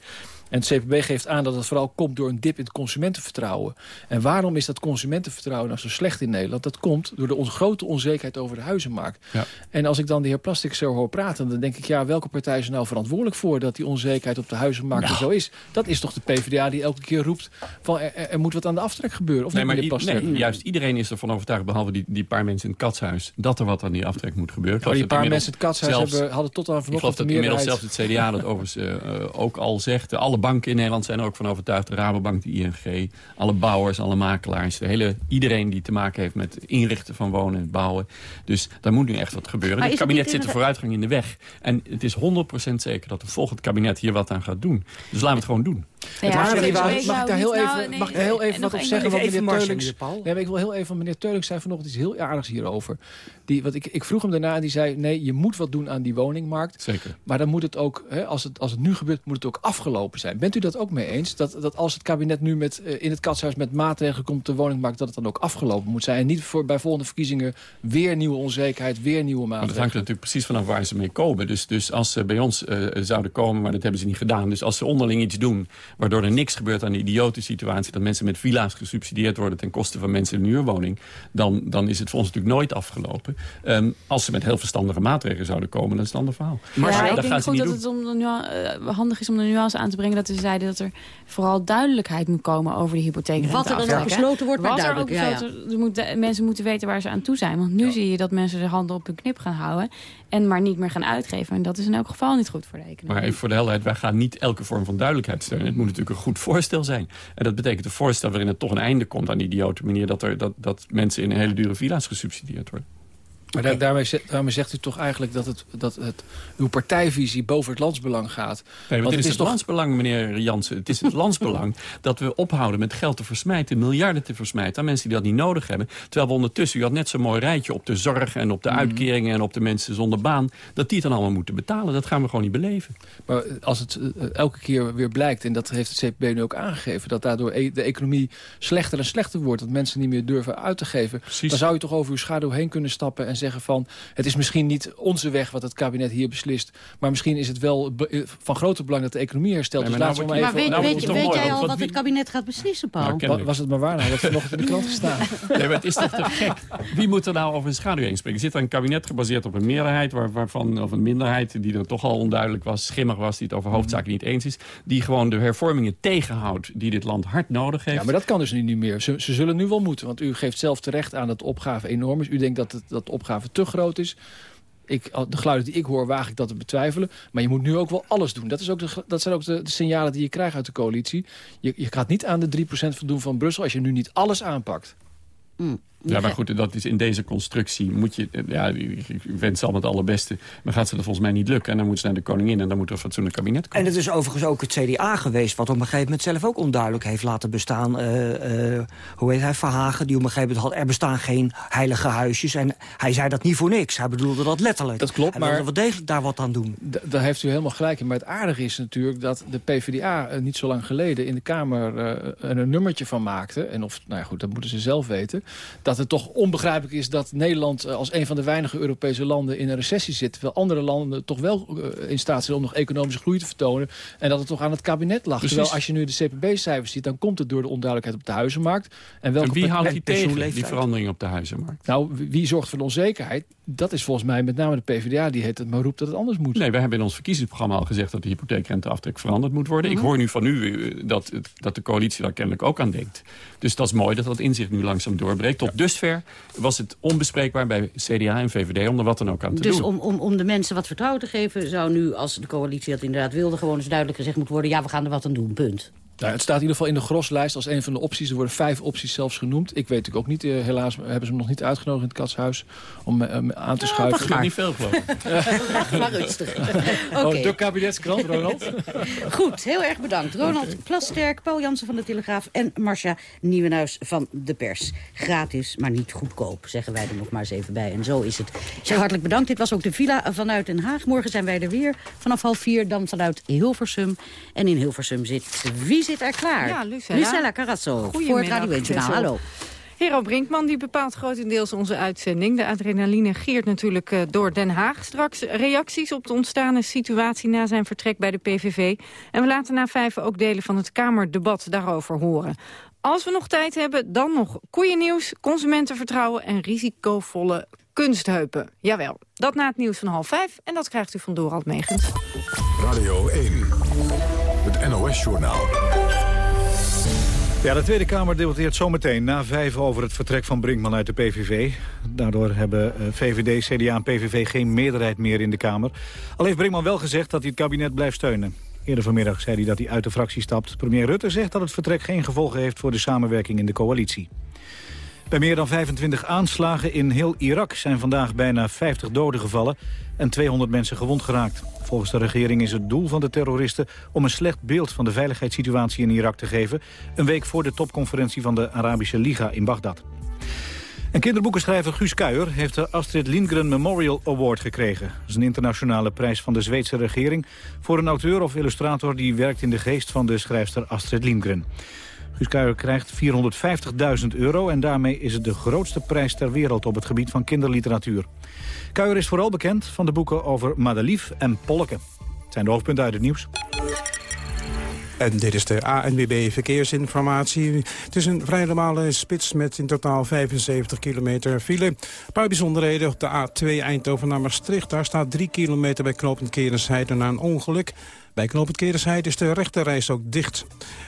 En het CPB geeft aan dat het vooral komt door een dip in het consumentenvertrouwen. En waarom is dat consumentenvertrouwen nou zo slecht in Nederland? Dat komt door de grote onzekerheid over de huizenmarkt. Ja. En als ik dan de heer Plastic zo hoor praten... dan denk ik, ja, welke partij is er nou verantwoordelijk voor... dat die onzekerheid op de huizenmarkt nou. zo is? Dat is toch de PvdA die elke keer roept... van er, er moet wat aan de aftrek gebeuren? Of nee, maar nee, juist iedereen is ervan overtuigd... behalve die, die paar mensen in het katshuis... dat er wat aan die aftrek moet gebeuren. Maar die paar mensen in het katshuis hebben, hadden tot aan vanochtend Ik geloof dat inmiddels zelfs het CDA dat overigens uh, ook al zegt. Alle banken in Nederland zijn er ook van overtuigd. De Rabobank, de ING, alle bouwers, alle makelaars. De hele, iedereen die te maken heeft met inrichten van wonen en bouwen. Dus daar moet nu echt wat gebeuren. Het kabinet zit de vooruitgang in de weg. En het is 100% zeker dat de volgende kabinet hier wat aan gaat doen. Dus laten we het gewoon doen. Ja, mag, ik daar heel even, mag ik heel even wat op zeggen? Wat meneer Teulings, nee, ik wil heel even van meneer Teulings zei vanochtend iets heel aardigs hierover. Die, wat ik, ik vroeg hem daarna en die zei... nee, je moet wat doen aan die woningmarkt. Zeker. Maar dan moet het ook, hè, als, het, als het nu gebeurt, moet het ook afgelopen zijn. Bent u dat ook mee eens? Dat, dat als het kabinet nu met, uh, in het katshuis met maatregelen komt op de woningmarkt... dat het dan ook afgelopen moet zijn. En niet voor, bij volgende verkiezingen weer nieuwe onzekerheid, weer nieuwe maatregelen. Maar dat hangt natuurlijk precies vanaf waar ze mee komen. Dus, dus als ze bij ons uh, zouden komen, maar dat hebben ze niet gedaan. Dus als ze onderling iets doen, waardoor er niks gebeurt aan de idiote situatie... dat mensen met villa's gesubsidieerd worden ten koste van mensen in een huurwoning... dan, dan is het voor ons natuurlijk nooit afgelopen. Um, als ze met heel verstandige maatregelen zouden komen, dan is het een ander verhaal. Maar ja, ik denk goed dat het om de uh, handig is om de nuance aan te brengen... dat ze zeiden dat er vooral duidelijkheid moet komen over de hypotheek. Wat er dan besloten wordt, maar duidelijk. Er ja, ja. Moet, mensen moeten weten waar ze aan toe zijn. Want nu zie je dat mensen de handen op hun knip gaan houden... en maar niet meer gaan uitgeven. En dat is in elk geval niet goed voor de economie. Maar even voor de helderheid, wij gaan niet elke vorm van duidelijkheid steunen. Moet natuurlijk een goed voorstel zijn. En dat betekent een voorstel waarin het toch een einde komt aan die idiote manier... dat, er, dat, dat mensen in hele dure villa's gesubsidieerd worden. Maar daar, daarmee, daarmee, zegt u toch eigenlijk dat, het, dat het, uw partijvisie boven het landsbelang gaat? Nee, want, het is, het toch... landsbelang, meneer Jansen. Het is het landsbelang dat we ophouden met geld te versmijten... miljarden te versmijten aan mensen die dat niet nodig hebben. Terwijl we ondertussen, u had net zo'n mooi rijtje op de zorg... en op de mhm. uitkeringen en op de mensen zonder baan... dat die het dan allemaal moeten betalen. Dat gaan we gewoon niet beleven. Maar als het uh, elke keer weer blijkt, en dat heeft het CPB nu ook aangegeven... dat daardoor e de economie slechter en slechter wordt... dat mensen niet meer durven uit te geven... Precies. dan zou je toch over uw schaduw heen kunnen stappen... en zeggen van het is misschien niet onze weg wat het kabinet hier beslist. Maar misschien is het wel eh, van grote belang dat de economie herstelt. Nee, dus nou, maar, even, weet, nou, weet, weet jij al wat het kabinet gaat beslissen, Paul? Nou, was het maar waar, nou, dat nog in de krant gestaan. nee, maar het is toch te gek. Wie moet er nou over een schaduw heen springen? Zit er een kabinet gebaseerd op een meerderheid, waar, waarvan, of een minderheid... die er toch al onduidelijk was, schimmig was, die het over hoofdzaken niet eens is... die gewoon de hervormingen tegenhoudt die dit land hard nodig heeft. Ja, maar dat kan dus nu niet meer. Ze, ze zullen nu wel moeten, want u geeft zelf terecht aan dat de opgave enorm is. U denkt dat, het, dat de opgave te groot is. Ik, de geluiden die ik hoor, waag ik dat te betwijfelen. Maar je moet nu ook wel alles doen. Dat, is ook de, dat zijn ook de, de signalen die je krijgt uit de coalitie. Je, je gaat niet aan de 3% voldoen van Brussel... als je nu niet alles aanpakt. Mm. Ja, maar goed, dat is in deze constructie moet je... Ja, ik wens ze allemaal het allerbeste. Maar gaat ze er volgens mij niet lukken. En dan moet ze naar de koningin en dan moet er een fatsoenlijk kabinet komen. En het is overigens ook het CDA geweest... wat op een gegeven moment zelf ook onduidelijk heeft laten bestaan. Uh, uh, hoe heet hij? Verhagen, die op een gegeven moment had... er bestaan geen heilige huisjes. En hij zei dat niet voor niks. Hij bedoelde dat letterlijk. Dat klopt, hij maar... wilde wel degelijk daar wat aan doen. Daar heeft u helemaal gelijk in. Maar het aardige is natuurlijk dat de PvdA uh, niet zo lang geleden... in de Kamer een nummertje van maakte. En of, nou ja goed, dat moeten ze zelf weten. Dat het toch onbegrijpelijk is dat Nederland eh, als een van de weinige Europese landen in een recessie zit. Terwijl andere landen toch wel eh, in staat zijn om nog economische groei te vertonen. En dat het toch aan het kabinet lag. Terwijl als je nu de CPB-cijfers ziet, dan komt het door de onduidelijkheid op de huizenmarkt. En, welke en wie houdt die tegen, die verandering op de huizenmarkt? Nou, wie zorgt voor de onzekerheid? Dat is volgens mij met name de PvdA die het maar roept dat het anders moet. Nee, wij hebben in ons verkiezingsprogramma al gezegd dat de hypotheekrenteaftrek veranderd moet worden. Ik mhm. hoor nu van u eh, dat, dat de coalitie daar kennelijk ook aan denkt. Dus dat is mooi dat dat inzicht nu langzaam doorbreekt. Tot dusver was het onbespreekbaar bij CDA en VVD om er wat dan ook aan te dus doen. Dus om, om, om de mensen wat vertrouwen te geven... zou nu, als de coalitie dat inderdaad wilde... gewoon eens duidelijk gezegd moeten worden... ja, we gaan er wat aan doen, punt. Nou, het staat in ieder geval in de groslijst als een van de opties. Er worden vijf opties zelfs genoemd. Ik weet natuurlijk ook niet, eh, helaas hebben ze hem nog niet uitgenodigd in het katshuis... om uh, aan te schuiven. Dat gaat niet veel, geloof ik. maar rustig. okay. oh, de kabinetskrant, Ronald. Goed, heel erg bedankt. Ronald Plasterk, Paul Jansen van de Telegraaf... en Marcia Nieuwenhuis van de Pers. Gratis, maar niet goedkoop, zeggen wij er nog maar eens even bij. En zo is het. Zeer hartelijk bedankt. Dit was ook de villa vanuit Den Haag. Morgen zijn wij er weer vanaf half vier, dan vanuit Hilversum. En in Hilversum zit... Wie zit er klaar? Ja, Lucella. Lucella Carazzo voor het Radio 1 Hallo. Hero Brinkman die bepaalt grotendeels onze uitzending. De adrenaline giert natuurlijk uh, door Den Haag. Straks reacties op de ontstane situatie na zijn vertrek bij de PVV. En we laten na vijf ook delen van het Kamerdebat daarover horen. Als we nog tijd hebben, dan nog koeiennieuws, consumentenvertrouwen en risicovolle kunstheupen. Jawel, dat na het nieuws van half vijf en dat krijgt u van Dorald Megens. Radio 1, NOS-journaal. Ja, de Tweede Kamer debatteert zometeen na vijf over het vertrek van Brinkman uit de PVV. Daardoor hebben eh, VVD, CDA en PVV geen meerderheid meer in de Kamer. Al heeft Brinkman wel gezegd dat hij het kabinet blijft steunen. Eerder vanmiddag zei hij dat hij uit de fractie stapt. Premier Rutte zegt dat het vertrek geen gevolgen heeft voor de samenwerking in de coalitie. Bij meer dan 25 aanslagen in heel Irak zijn vandaag bijna 50 doden gevallen en 200 mensen gewond geraakt. Volgens de regering is het doel van de terroristen om een slecht beeld van de veiligheidssituatie in Irak te geven, een week voor de topconferentie van de Arabische Liga in Bagdad. En kinderboekenschrijver Guus Kuijer heeft de Astrid Lindgren Memorial Award gekregen. Dat is een internationale prijs van de Zweedse regering... voor een auteur of illustrator die werkt in de geest van de schrijfster Astrid Lindgren. Guus Kuijer krijgt 450.000 euro en daarmee is het de grootste prijs ter wereld op het gebied van kinderliteratuur. Kuijer is vooral bekend van de boeken over Madelief en Polke. Het zijn de hoofdpunten uit het nieuws. En dit is de ANWB Verkeersinformatie. Het is een vrij normale spits met in totaal 75 kilometer file. Een paar bijzonderheden op de A2 Eindhoven naar Maastricht. Daar staat 3 kilometer bij knooppunt Kerensheide na een ongeluk. Bij knooppunt Kerensheide is de rechterreis ook dicht.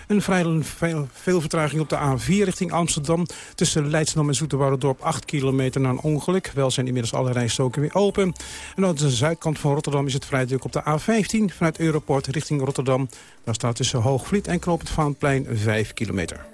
Een vrij veel, veel, vertraging op de A4 richting Amsterdam. Tussen Leidsdam en Dorp 8 kilometer na een ongeluk. Wel zijn inmiddels alle rijstoken weer open. En aan de zuidkant van Rotterdam is het vrij druk op de A15 vanuit Europort richting Rotterdam. Daar staat tussen Hoogvliet en knooppunt Vaanplein 5 kilometer.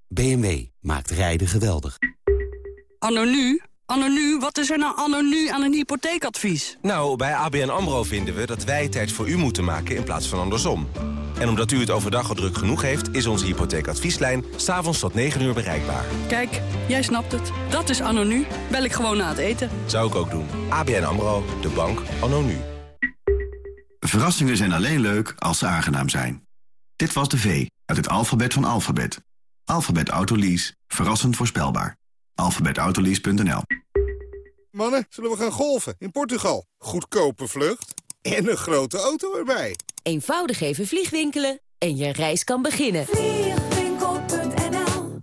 BMW maakt rijden geweldig. Anno nu? Anno nu? Wat is er nou anno nu aan een hypotheekadvies? Nou, bij ABN AMRO vinden we dat wij tijd voor u moeten maken in plaats van andersom. En omdat u het overdag al druk genoeg heeft... is onze hypotheekadvieslijn s'avonds tot 9 uur bereikbaar. Kijk, jij snapt het. Dat is anno nu. Bel ik gewoon na het eten. Zou ik ook doen. ABN AMRO, de bank anno nu. Verrassingen zijn alleen leuk als ze aangenaam zijn. Dit was de V uit het alfabet van alfabet. Alphabet Autolease. Verrassend voorspelbaar. alphabetautolease.nl Mannen, zullen we gaan golfen in Portugal? Goedkope vlucht en een grote auto erbij. Eenvoudig even vliegwinkelen en je reis kan beginnen. Vliegwinkel.nl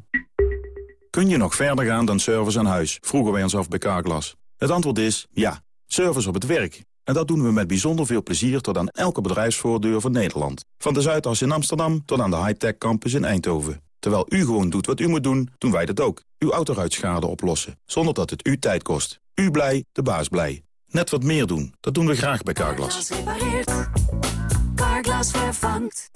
Kun je nog verder gaan dan service aan huis? Vroegen wij ons af bij Carglass. Het antwoord is ja. Service op het werk. En dat doen we met bijzonder veel plezier tot aan elke bedrijfsvoordeur van Nederland. Van de Zuidas in Amsterdam tot aan de high-tech campus in Eindhoven. Terwijl u gewoon doet wat u moet doen, doen wij dat ook. Uw autoruitschade oplossen, zonder dat het u tijd kost. U blij, de baas blij. Net wat meer doen, dat doen we graag bij Carglass. Carglass vervangt.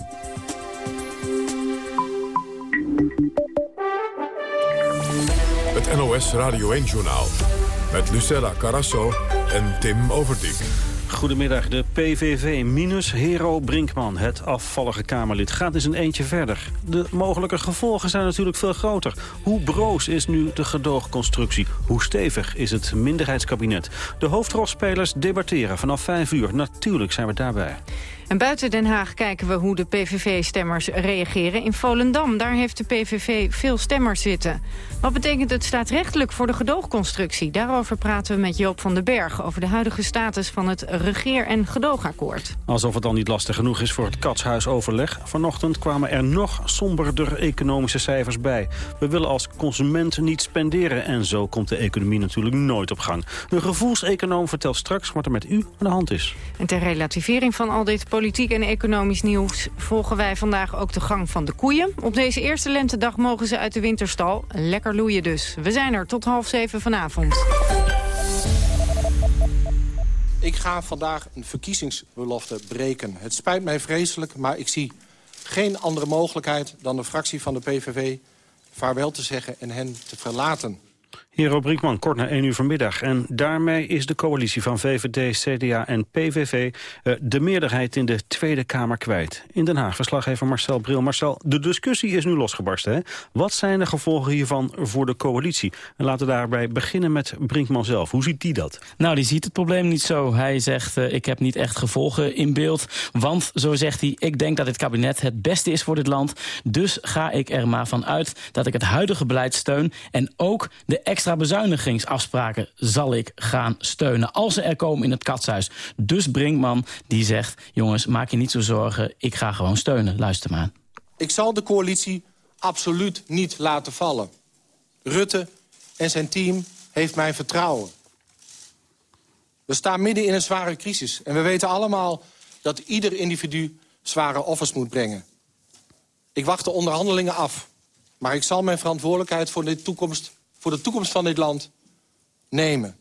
Het NOS Radio 1-journaal. Met Lucella Carasso en Tim Overdijk. Goedemiddag. De PVV minus Hero Brinkman, het afvallige Kamerlid, gaat eens een eentje verder. De mogelijke gevolgen zijn natuurlijk veel groter. Hoe broos is nu de gedoogconstructie? Hoe stevig is het minderheidskabinet? De hoofdrolspelers debatteren vanaf vijf uur. Natuurlijk zijn we daarbij. En buiten Den Haag kijken we hoe de PVV-stemmers reageren. In Volendam, daar heeft de PVV veel stemmers zitten. Wat betekent het staatsrechtelijk voor de gedoogconstructie? Daarover praten we met Joop van den Berg... over de huidige status van het regeer- en gedoogakkoord. Alsof het dan niet lastig genoeg is voor het katshuisoverleg. Vanochtend kwamen er nog somberder economische cijfers bij. We willen als consument niet spenderen... en zo komt de economie natuurlijk nooit op gang. Een gevoelseconoom vertelt straks wat er met u aan de hand is. En ter relativering van al dit politiek en economisch nieuws... volgen wij vandaag ook de gang van de koeien. Op deze eerste lentedag mogen ze uit de winterstal. Lekker loeien dus. We zijn er tot half zeven vanavond. Ik ga vandaag een verkiezingsbelofte breken. Het spijt mij vreselijk, maar ik zie geen andere mogelijkheid... dan de fractie van de PVV vaarwel te zeggen en hen te verlaten. Hero Brinkman, kort na 1 uur vanmiddag. En daarmee is de coalitie van VVD, CDA en PVV uh, de meerderheid in de Tweede Kamer kwijt. In Den Haag, verslaggever Marcel Bril. Marcel, de discussie is nu losgebarsten. Hè? Wat zijn de gevolgen hiervan voor de coalitie? En laten we daarbij beginnen met Brinkman zelf. Hoe ziet die dat? Nou, die ziet het probleem niet zo. Hij zegt, uh, ik heb niet echt gevolgen in beeld. Want, zo zegt hij, ik denk dat dit kabinet het beste is voor dit land. Dus ga ik er maar van uit dat ik het huidige beleid steun... en ook de extra extra bezuinigingsafspraken zal ik gaan steunen. Als ze er komen in het katshuis. Dus Brinkman die zegt, jongens, maak je niet zo zorgen. Ik ga gewoon steunen. Luister maar. Ik zal de coalitie absoluut niet laten vallen. Rutte en zijn team heeft mijn vertrouwen. We staan midden in een zware crisis. En we weten allemaal dat ieder individu zware offers moet brengen. Ik wacht de onderhandelingen af. Maar ik zal mijn verantwoordelijkheid voor de toekomst voor de toekomst van dit land nemen.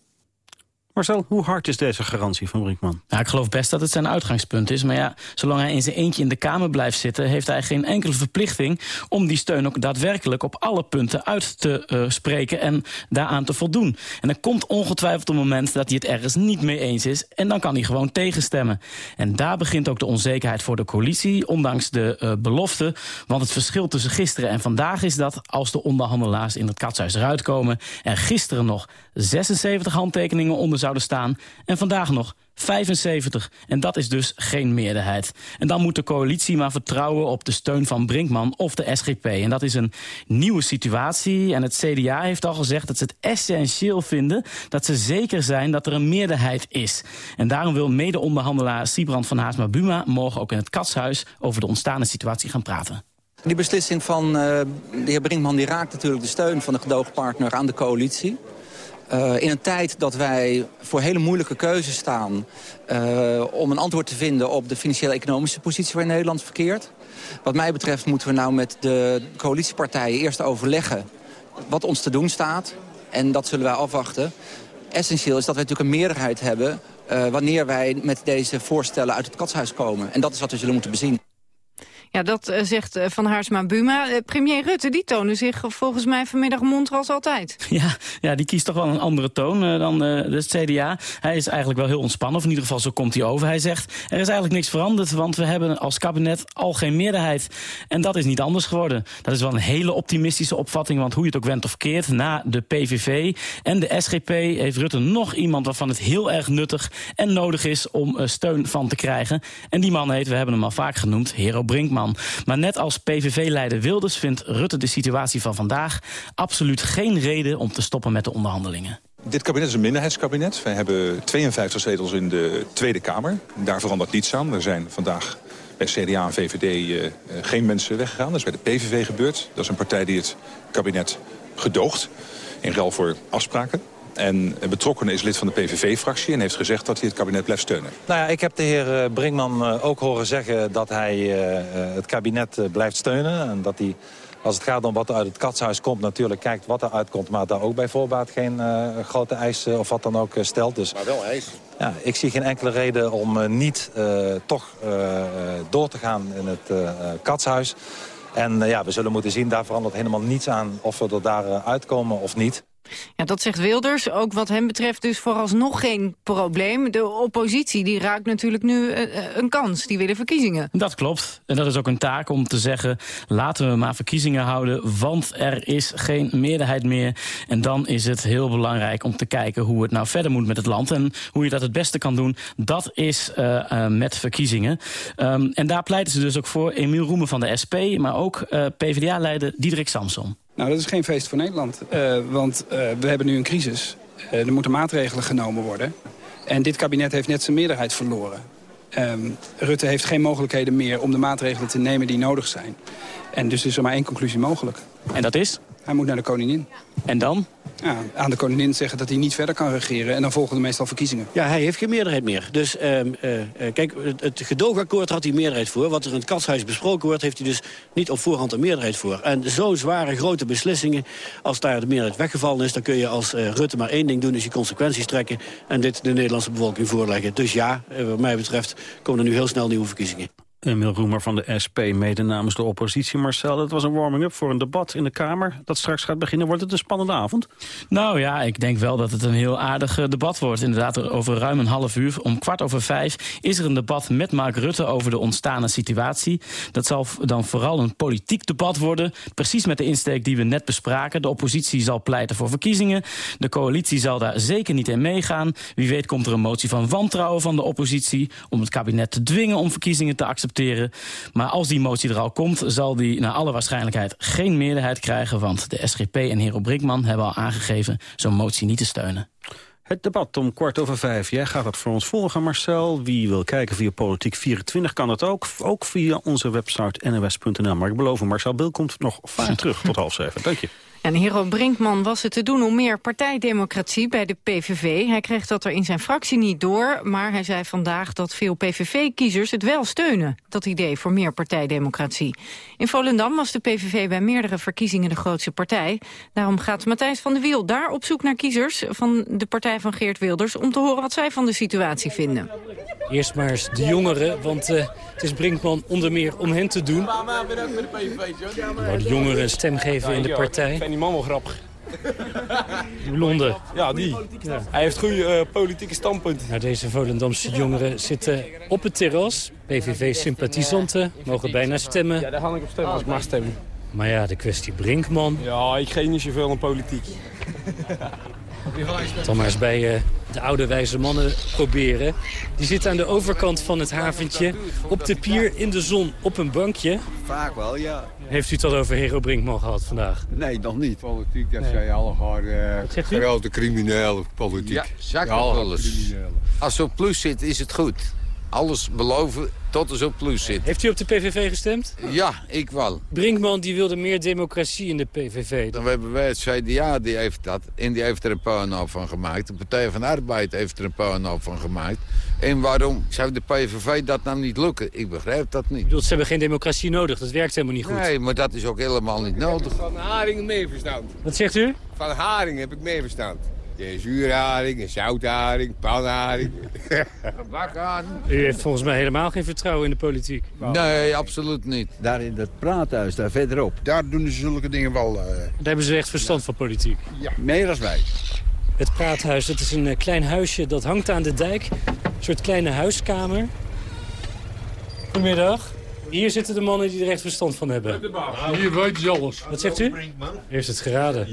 Marcel, hoe hard is deze garantie van Brinkman? Ja, ik geloof best dat het zijn uitgangspunt is. Maar ja, zolang hij in zijn eentje in de Kamer blijft zitten... heeft hij geen enkele verplichting om die steun ook daadwerkelijk... op alle punten uit te uh, spreken en daaraan te voldoen. En er komt ongetwijfeld een moment dat hij het ergens niet mee eens is... en dan kan hij gewoon tegenstemmen. En daar begint ook de onzekerheid voor de coalitie... ondanks de uh, belofte. Want het verschil tussen gisteren en vandaag is dat... als de onderhandelaars in het katshuis eruit komen... er gisteren nog 76 handtekeningen onder zouden staan. En vandaag nog 75. En dat is dus geen meerderheid. En dan moet de coalitie maar vertrouwen op de steun van Brinkman of de SGP. En dat is een nieuwe situatie. En het CDA heeft al gezegd dat ze het essentieel vinden... dat ze zeker zijn dat er een meerderheid is. En daarom wil mede-onderhandelaar Siebrand van Haasma-Buma... morgen ook in het Katshuis over de ontstaande situatie gaan praten. Die beslissing van uh, de heer Brinkman die raakt natuurlijk de steun van de gedoogpartner aan de coalitie. Uh, in een tijd dat wij voor hele moeilijke keuzes staan... Uh, om een antwoord te vinden op de financiële-economische positie waar Nederland verkeert. Wat mij betreft moeten we nou met de coalitiepartijen eerst overleggen... wat ons te doen staat. En dat zullen wij afwachten. Essentieel is dat wij natuurlijk een meerderheid hebben... Uh, wanneer wij met deze voorstellen uit het katshuis komen. En dat is wat we zullen moeten bezien. Ja, dat uh, zegt uh, Van Haarsma Buma. Uh, premier Rutte, die tonen zich volgens mij vanmiddag mond als altijd. Ja, ja, die kiest toch wel een andere toon dan de CDA. Hij is eigenlijk wel heel ontspannen, of in ieder geval zo komt hij over. Hij zegt, er is eigenlijk niks veranderd, want we hebben als kabinet al geen meerderheid. En dat is niet anders geworden. Dat is wel een hele optimistische opvatting, want hoe je het ook went of keert... na de PVV en de SGP heeft Rutte nog iemand waarvan het heel erg nuttig en nodig is... om steun van te krijgen. En die man heet, we hebben hem al vaak genoemd, Hero Brinkman. Maar net als PVV-leider Wilders vindt Rutte de situatie van vandaag... absoluut geen reden om te stoppen met de onderhandelingen. Dit kabinet is een minderheidskabinet. Wij hebben 52 zetels in de Tweede Kamer. Daar verandert niets aan. Er zijn vandaag bij CDA en VVD uh, geen mensen weggegaan. Dat is bij de PVV gebeurd. Dat is een partij die het kabinet gedoogt. In ruil voor afspraken. En betrokken is lid van de PVV-fractie en heeft gezegd dat hij het kabinet blijft steunen. Nou ja, ik heb de heer Brinkman ook horen zeggen dat hij het kabinet blijft steunen. En dat hij, als het gaat om wat er uit het katshuis komt, natuurlijk kijkt wat er uitkomt. Maar daar ook bij voorbaat geen uh, grote eisen of wat dan ook uh, stelt. Dus, maar wel eisen. Ja, ik zie geen enkele reden om uh, niet toch door te gaan in het katshuis. En ja, we zullen moeten zien, daar verandert helemaal niets aan of we er daar uitkomen of niet. Ja, dat zegt Wilders. Ook wat hem betreft dus vooralsnog geen probleem. De oppositie die raakt natuurlijk nu uh, een kans. Die willen verkiezingen. Dat klopt. En dat is ook een taak om te zeggen... laten we maar verkiezingen houden, want er is geen meerderheid meer. En dan is het heel belangrijk om te kijken hoe het nou verder moet met het land. En hoe je dat het beste kan doen, dat is uh, met verkiezingen. Um, en daar pleiten ze dus ook voor Emiel Roemen van de SP... maar ook PvdA-leider Diederik Samson. Nou, dat is geen feest voor Nederland. Uh, want uh, we hebben nu een crisis. Uh, er moeten maatregelen genomen worden. En dit kabinet heeft net zijn meerderheid verloren. Um, Rutte heeft geen mogelijkheden meer om de maatregelen te nemen die nodig zijn. En dus is er maar één conclusie mogelijk. En dat is? Hij moet naar de koningin. En dan? Ja, aan de koningin zeggen dat hij niet verder kan regeren. En dan volgen er meestal verkiezingen. Ja, hij heeft geen meerderheid meer. Dus uh, uh, kijk, het, het gedoogakkoord had hij meerderheid voor. Wat er in het katshuis besproken wordt, heeft hij dus niet op voorhand een meerderheid voor. En zo'n zware, grote beslissingen, als daar de meerderheid weggevallen is... dan kun je als uh, Rutte maar één ding doen, is je consequenties trekken... en dit de Nederlandse bevolking voorleggen. Dus ja, wat mij betreft komen er nu heel snel nieuwe verkiezingen. Emil Roemer van de SP, mede namens de oppositie. Marcel, het was een warming-up voor een debat in de Kamer... dat straks gaat beginnen. Wordt het een spannende avond? Nou ja, ik denk wel dat het een heel aardig eh, debat wordt. Inderdaad, over ruim een half uur, om kwart over vijf... is er een debat met Mark Rutte over de ontstane situatie. Dat zal dan vooral een politiek debat worden. Precies met de insteek die we net bespraken. De oppositie zal pleiten voor verkiezingen. De coalitie zal daar zeker niet in meegaan. Wie weet komt er een motie van wantrouwen van de oppositie... om het kabinet te dwingen om verkiezingen te accepteren. Maar als die motie er al komt, zal die naar alle waarschijnlijkheid geen meerderheid krijgen... want de SGP en Hero Brinkman hebben al aangegeven zo'n motie niet te steunen. Het debat om kwart over vijf. Jij gaat het voor ons volgen, Marcel. Wie wil kijken via Politiek 24 kan dat ook. Ook via onze website nws.nl. Maar ik beloof, Marcel Bil komt nog vaak terug tot half zeven. Dank je. En Hero Brinkman was het te doen om meer partijdemocratie bij de PVV. Hij kreeg dat er in zijn fractie niet door, maar hij zei vandaag dat veel PVV-kiezers het wel steunen, dat idee voor meer partijdemocratie. In Volendam was de PVV bij meerdere verkiezingen de grootste partij. Daarom gaat Matthijs van der Wiel daar op zoek naar kiezers van de partij van Geert Wilders om te horen wat zij van de situatie vinden. Eerst maar eens de jongeren, want uh, het is Brinkman onder meer om hen te doen. Waar de jongeren een stem geven in de partij die man wel grappig. Die blonde. Ja, die. Ja. Hij heeft goede uh, politieke standpunten. Nou, deze Volendamse jongeren zitten op het terras. PVV-sympathisanten mogen bijna stemmen. Ja, daar ga ik op stemmen als ik mag stemmen. Maar ja, de kwestie Brinkman. Ja, ik geef niet zoveel aan politiek. Dan maar eens bij uh, de oude wijze mannen proberen. Die zitten aan de overkant van het haventje. Op de pier, in de zon, op een bankje. Vaak wel, ja. Heeft u het al over Hero Brinkman gehad vandaag? Nee, nog niet. Politiek, dat nee. zijn alle uh, grote criminelen politiek. Ja, zakkenvullers. Als er op plus zit, is het goed. Alles beloven tot er zo plus zit. Heeft u op de PVV gestemd? Ja, ik wel. Brinkman die wilde meer democratie in de PVV. Dan hebben wij het CDA, die heeft dat. En die heeft er een puinhoop van gemaakt. De Partij van de Arbeid heeft er een puinhoop van gemaakt. En waarom zou de PVV dat nou niet lukken? Ik begrijp dat niet. bedoelt, ze hebben geen democratie nodig. Dat werkt helemaal niet goed. Nee, maar dat is ook helemaal niet nodig. Van Haring meer verstand. Wat zegt u? Van Haring heb ik meer verstand. Je zuurharing, een zoutharing, panharing. U heeft volgens mij helemaal geen vertrouwen in de politiek. Nee, absoluut niet. Daar in dat praathuis, daar verderop, daar doen ze zulke dingen wel... Uh... Daar hebben ze echt verstand van politiek. Ja, meer dan wij. Het praathuis, dat is een eh, klein huisje dat hangt aan de dijk. Een soort kleine huiskamer. Goedemiddag. Hier zitten de mannen die er echt verstand van hebben. Hier weet je alles. Wat zegt u? Heeft het geraden.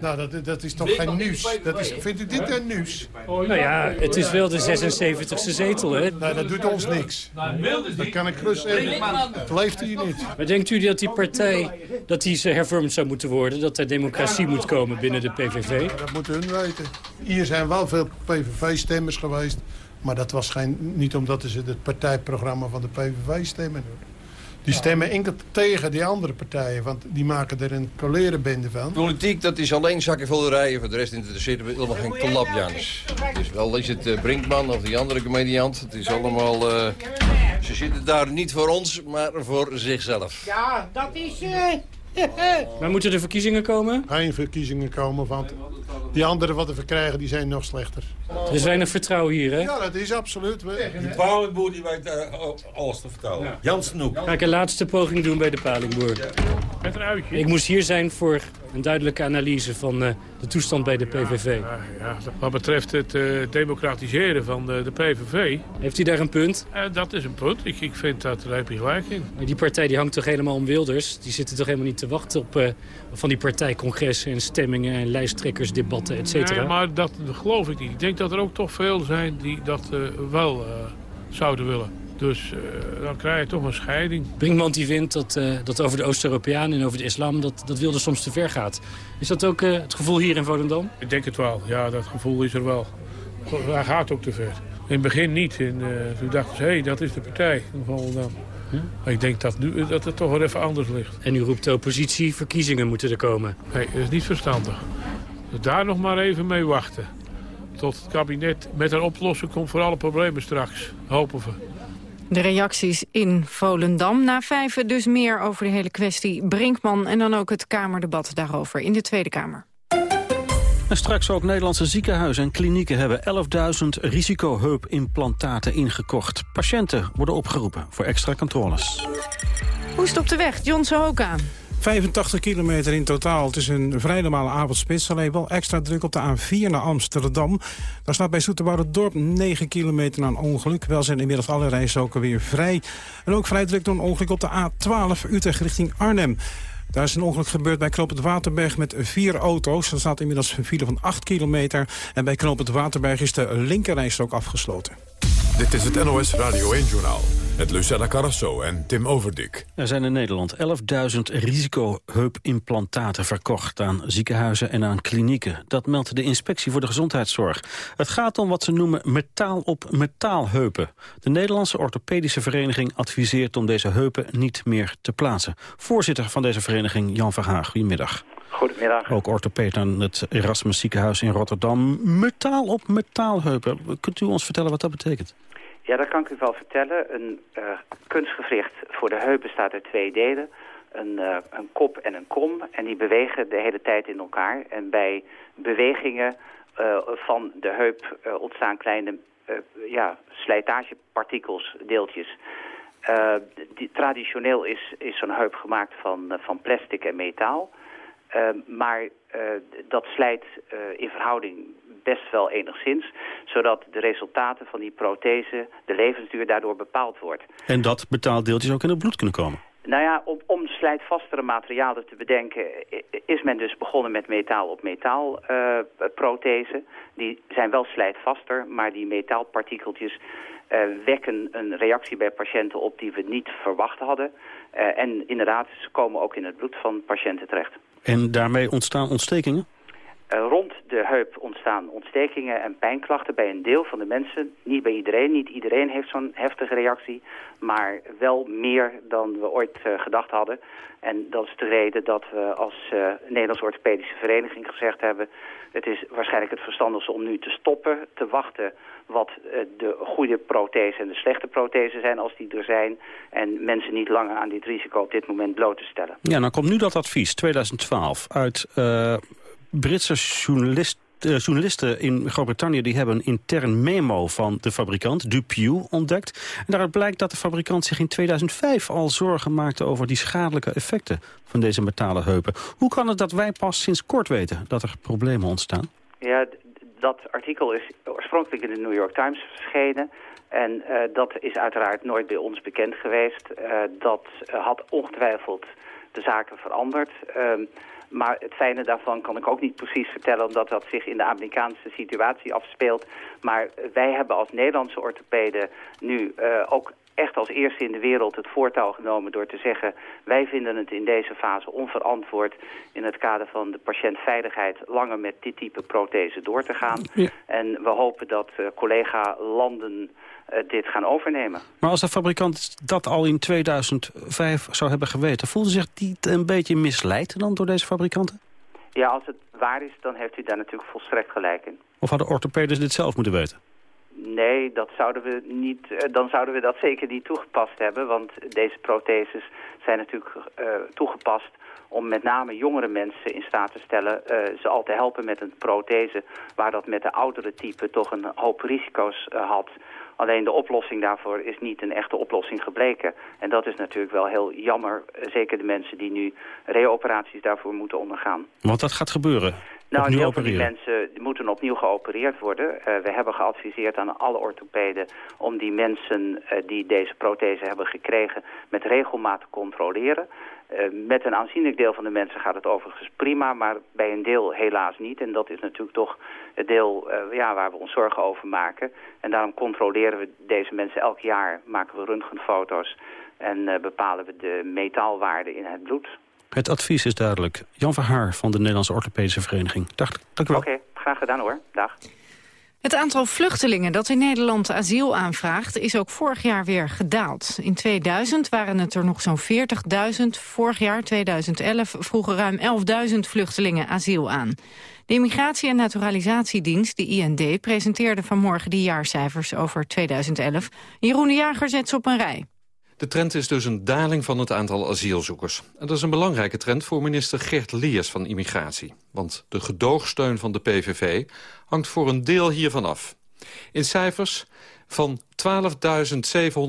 Nou, dat, dat is toch geen nieuws? Dat is, vindt u dit een nieuws? Nou ja, het is wel de 76e zetel, hè? Nee, dat doet ons niks. Dat kan ik gerust zeggen. Het leeft hier niet. Maar denkt u dat die partij, dat die hervormd zou moeten worden? Dat er democratie moet komen binnen de PVV? Dat moeten hun weten. Hier zijn wel veel PVV-stemmers geweest. Maar dat was geen, niet omdat ze het partijprogramma van de PVV stemmen. Die stemmen enkel tegen die andere partijen, want die maken er een colerenbende van. Politiek, dat is alleen zakkenvullerij. Voor de rest interesseert me helemaal geen klapjans. Dus wel is het uh, Brinkman of die andere comediant. Het is allemaal... Uh, ze zitten daar niet voor ons, maar voor zichzelf. Ja, dat is... Uh... maar moeten er verkiezingen komen? Geen verkiezingen komen, want die anderen wat we verkrijgen, die zijn nog slechter. Er is weinig vertrouwen hier, hè? Ja, dat is absoluut. Die palingboer die weet uh, alles te vertellen. Ja. Jan Snoek. Ga ik een laatste poging doen bij de palingboer. Met een uitje. Ik moest hier zijn voor een duidelijke analyse van uh, de toestand bij de PVV. Ja, ja, wat betreft het uh, democratiseren van de, de, PVV... Heeft u daar een punt? dat is een punt. Ik, ik vind dat er heb je gelijk in. Maar die partij die hangt toch helemaal om Wilders? Die zitten toch helemaal niet te wachten op van die partijcongressen en stemmingen en lijsttrekkersdebatten, et cetera? Nee, maar dat geloof ik niet. Ik denk dat er ook toch veel zijn die dat uh, wel uh, zouden willen. Dus uh, dan krijg je toch een scheiding. Brinkman die vindt dat, dat over de Oost-Europeanen en over de islam... dat, dat wilde soms te ver gaat. Is dat ook het gevoel hier in Volendam? Ik denk het wel. Ja, dat gevoel is er wel. Hij gaat ook te ver. In het begin niet. En, toen dachten ze, hé, hey, dat is de partij in Volendam. Maar ik denk dat, nu, dat het toch wel even anders ligt. En u roept de oppositie, verkiezingen moeten er komen. Nee, dat is niet verstandig. Daar nog maar even mee wachten. Tot het kabinet met een oplossing komt voor alle problemen straks. Hopen we. De reacties in Volendam. Na vijf dus meer over de hele kwestie Brinkman... en dan ook het Kamerdebat daarover in de Tweede Kamer. En straks ook Nederlandse ziekenhuizen en klinieken hebben 11.000 risicoheupimplantaten ingekocht. Patiënten worden opgeroepen voor extra controles. Hoe op de weg? John Sohoka. 85 kilometer in totaal. Het is een vrij normale avondspits. Alleen wel extra druk op de A4 naar Amsterdam. Daar staat bij Dorp 9 kilometer een ongeluk. Wel zijn inmiddels alle rijstroken weer vrij. En ook vrij druk door een ongeluk op de A12 Utrecht richting Arnhem. Daar is een ongeluk gebeurd bij Knoopend Waterberg met vier auto's. Er staat inmiddels een file van 8 kilometer. En bij Knoopend Waterberg is de linkerrijstrook afgesloten. Dit is het NOS Radio 1-journaal. Met Lucella Carrasso en Tim Overdik. Er zijn in Nederland 11.000 risicoheupimplantaten verkocht aan ziekenhuizen en aan klinieken. Dat meldt de Inspectie voor de Gezondheidszorg. Het gaat om wat ze noemen metaal op metaalheupen. De Nederlandse Orthopedische Vereniging adviseert om deze heupen niet meer te plaatsen. Voorzitter van deze vereniging, Jan Verhaag, goedemiddag. Goedemiddag. Ook orthopeed aan het Erasmus ziekenhuis in Rotterdam. Metaal op metaalheupen. Kunt u ons vertellen wat dat betekent? Ja, dat kan ik u wel vertellen. Een uh, kunstgewricht voor de heup bestaat uit twee delen. Een, uh, een kop en een kom. En die bewegen de hele tijd in elkaar. En bij bewegingen uh, van de heup ontstaan kleine ja, slijtagepartikels, deeltjes. Die, traditioneel is, is zo'n heup gemaakt van, van plastic en metaal. Maar dat slijt in verhouding best wel enigszins. Zodat de resultaten van die prothese, de levensduur daardoor bepaald wordt. En dat betaaldeeltjes ook in het bloed kunnen komen? Nou ja, om, om slijtvastere materialen te bedenken is men dus begonnen met metaal op metaal uh, prothesen. Die zijn wel slijtvaster, maar die metaalpartikeltjes uh, wekken een reactie bij patiënten op die we niet verwacht hadden. Uh, en inderdaad, ze komen ook in het bloed van patiënten terecht. En daarmee ontstaan ontstekingen? Uh, rond de heup ontstaan ontstekingen en pijnklachten bij een deel van de mensen. Niet bij iedereen, niet iedereen heeft zo'n heftige reactie, maar wel meer dan we ooit uh, gedacht hadden. En dat is de reden dat we als uh, Nederlandse Orthopedische Vereniging gezegd hebben... het is waarschijnlijk het verstandigste om nu te stoppen, te wachten wat de goede prothese en de slechte prothese zijn als die er zijn. En mensen niet langer aan dit risico op dit moment bloot te stellen. Ja, dan komt nu dat advies, 2012, uit Britse journalist, uh, journalisten in Groot-Brittannië... die hebben een intern memo van de fabrikant, Dupuy, ontdekt. En daaruit blijkt dat de fabrikant zich in 2005 al zorgen maakte... over die schadelijke effecten van deze metalen heupen. Hoe kan het dat wij pas sinds kort weten dat er problemen ontstaan? Ja, dat artikel is oorspronkelijk in de New York Times verschenen... En uh, dat is uiteraard nooit bij ons bekend geweest. Uh, dat had ongetwijfeld de zaken veranderd. Uh, maar het fijne daarvan kan ik ook niet precies vertellen... omdat dat zich in de Amerikaanse situatie afspeelt. Maar wij hebben als Nederlandse orthopeden nu ook echt als eerste in de wereld het voortouw genomen door te zeggen... wij vinden het in deze fase onverantwoord in het kader van de patiëntveiligheid... langer met dit type prothese door te gaan. Ja. En we hopen dat uh, collega-landen uh, dit gaan overnemen. Maar als de fabrikant dat al in 2005 zou hebben geweten... voelde zich die een beetje misleid dan door deze fabrikanten? Ja, als het waar is, dan heeft u daar natuurlijk volstrekt gelijk in. Of hadden orthopeden dit zelf moeten weten? Nee, dat zouden we niet, uh, dan zouden we dat zeker niet toegepast hebben. Want deze protheses zijn natuurlijk uh, toegepast om met name jongere mensen in staat te stellen... Uh, ze al te helpen met een prothese... waar dat met de oudere type toch een hoop risico's had... Alleen de oplossing daarvoor is niet een echte oplossing gebleken. En dat is natuurlijk wel heel jammer. Zeker de mensen die nu reoperaties daarvoor moeten ondergaan. Want dat gaat gebeuren? Nou, heel veel mensen moeten opnieuw geopereerd worden. Uh, we hebben geadviseerd aan alle orthopeden om die mensen uh, die deze prothese hebben gekregen met regelmaat te controleren. Uh, met een aanzienlijk deel van de mensen gaat het overigens prima, maar bij een deel helaas niet. En dat is natuurlijk toch het deel ja, waar we ons zorgen over maken. En daarom controleren we deze mensen elk jaar, maken we röntgenfoto's en bepalen we de metaalwaarde in het bloed. Het advies is duidelijk. Jan Verhaar van de Nederlandse Orthopedische Vereniging. Dag, dank u wel. Oké, okay, graag gedaan hoor. Dag. Het aantal vluchtelingen dat in Nederland asiel aanvraagt... is ook vorig jaar weer gedaald. In 2000 waren het er nog zo'n 40.000. Vorig jaar, 2011, vroegen ruim 11.000 vluchtelingen asiel aan. De Immigratie- en Naturalisatiedienst, de IND, presenteerde vanmorgen die jaarcijfers over 2011. Jeroen de Jager zet ze op een rij. De trend is dus een daling van het aantal asielzoekers. En dat is een belangrijke trend voor minister Gert Leers van Immigratie. Want de gedoogsteun van de PVV hangt voor een deel hiervan af. In cijfers van 12.700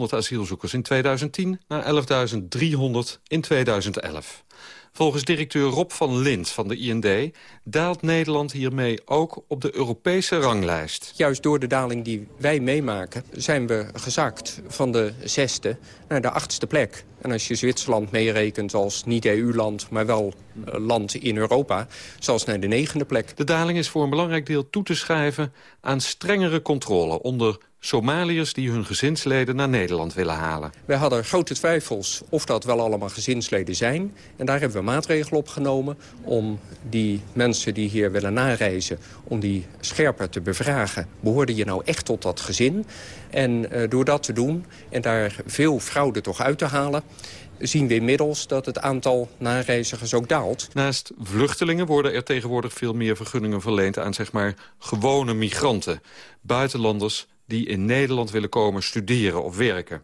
asielzoekers in 2010 naar 11.300 in 2011. Volgens directeur Rob van Lint van de IND daalt Nederland hiermee ook op de Europese ranglijst. Juist door de daling die wij meemaken zijn we gezakt van de zesde naar de achtste plek. En als je Zwitserland meerekent als niet-EU-land, maar wel uh, land in Europa, zelfs naar de negende plek. De daling is voor een belangrijk deel toe te schrijven aan strengere controle onder Somaliërs die hun gezinsleden naar Nederland willen halen. Wij hadden grote twijfels of dat wel allemaal gezinsleden zijn. En daar hebben we maatregelen op genomen om die mensen die hier willen nareizen... om die scherper te bevragen. Behoorde je nou echt tot dat gezin? En uh, door dat te doen en daar veel fraude toch uit te halen zien we inmiddels dat het aantal nareizigers ook daalt. Naast vluchtelingen worden er tegenwoordig veel meer vergunningen verleend aan zeg maar gewone migranten. Buitenlanders die in Nederland willen komen studeren of werken.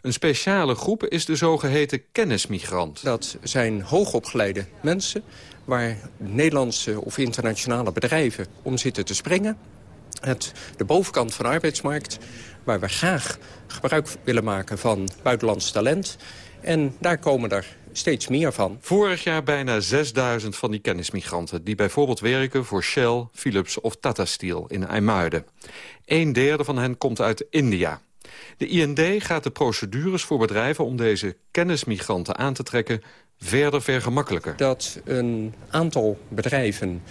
Een speciale groep is de zogeheten kennismigrant. Dat zijn hoogopgeleide mensen waar Nederlandse of internationale bedrijven om zitten te springen. Het, de bovenkant van de arbeidsmarkt, waar we graag gebruik willen maken van buitenlands talent. En daar komen er steeds meer van. Vorig jaar bijna 6000 van die kennismigranten... die bijvoorbeeld werken voor Shell, Philips of Tata Steel in IJmuiden. Een derde van hen komt uit India. De IND gaat de procedures voor bedrijven om deze kennismigranten aan te trekken verder vergemakkelijken. Dat een aantal bedrijven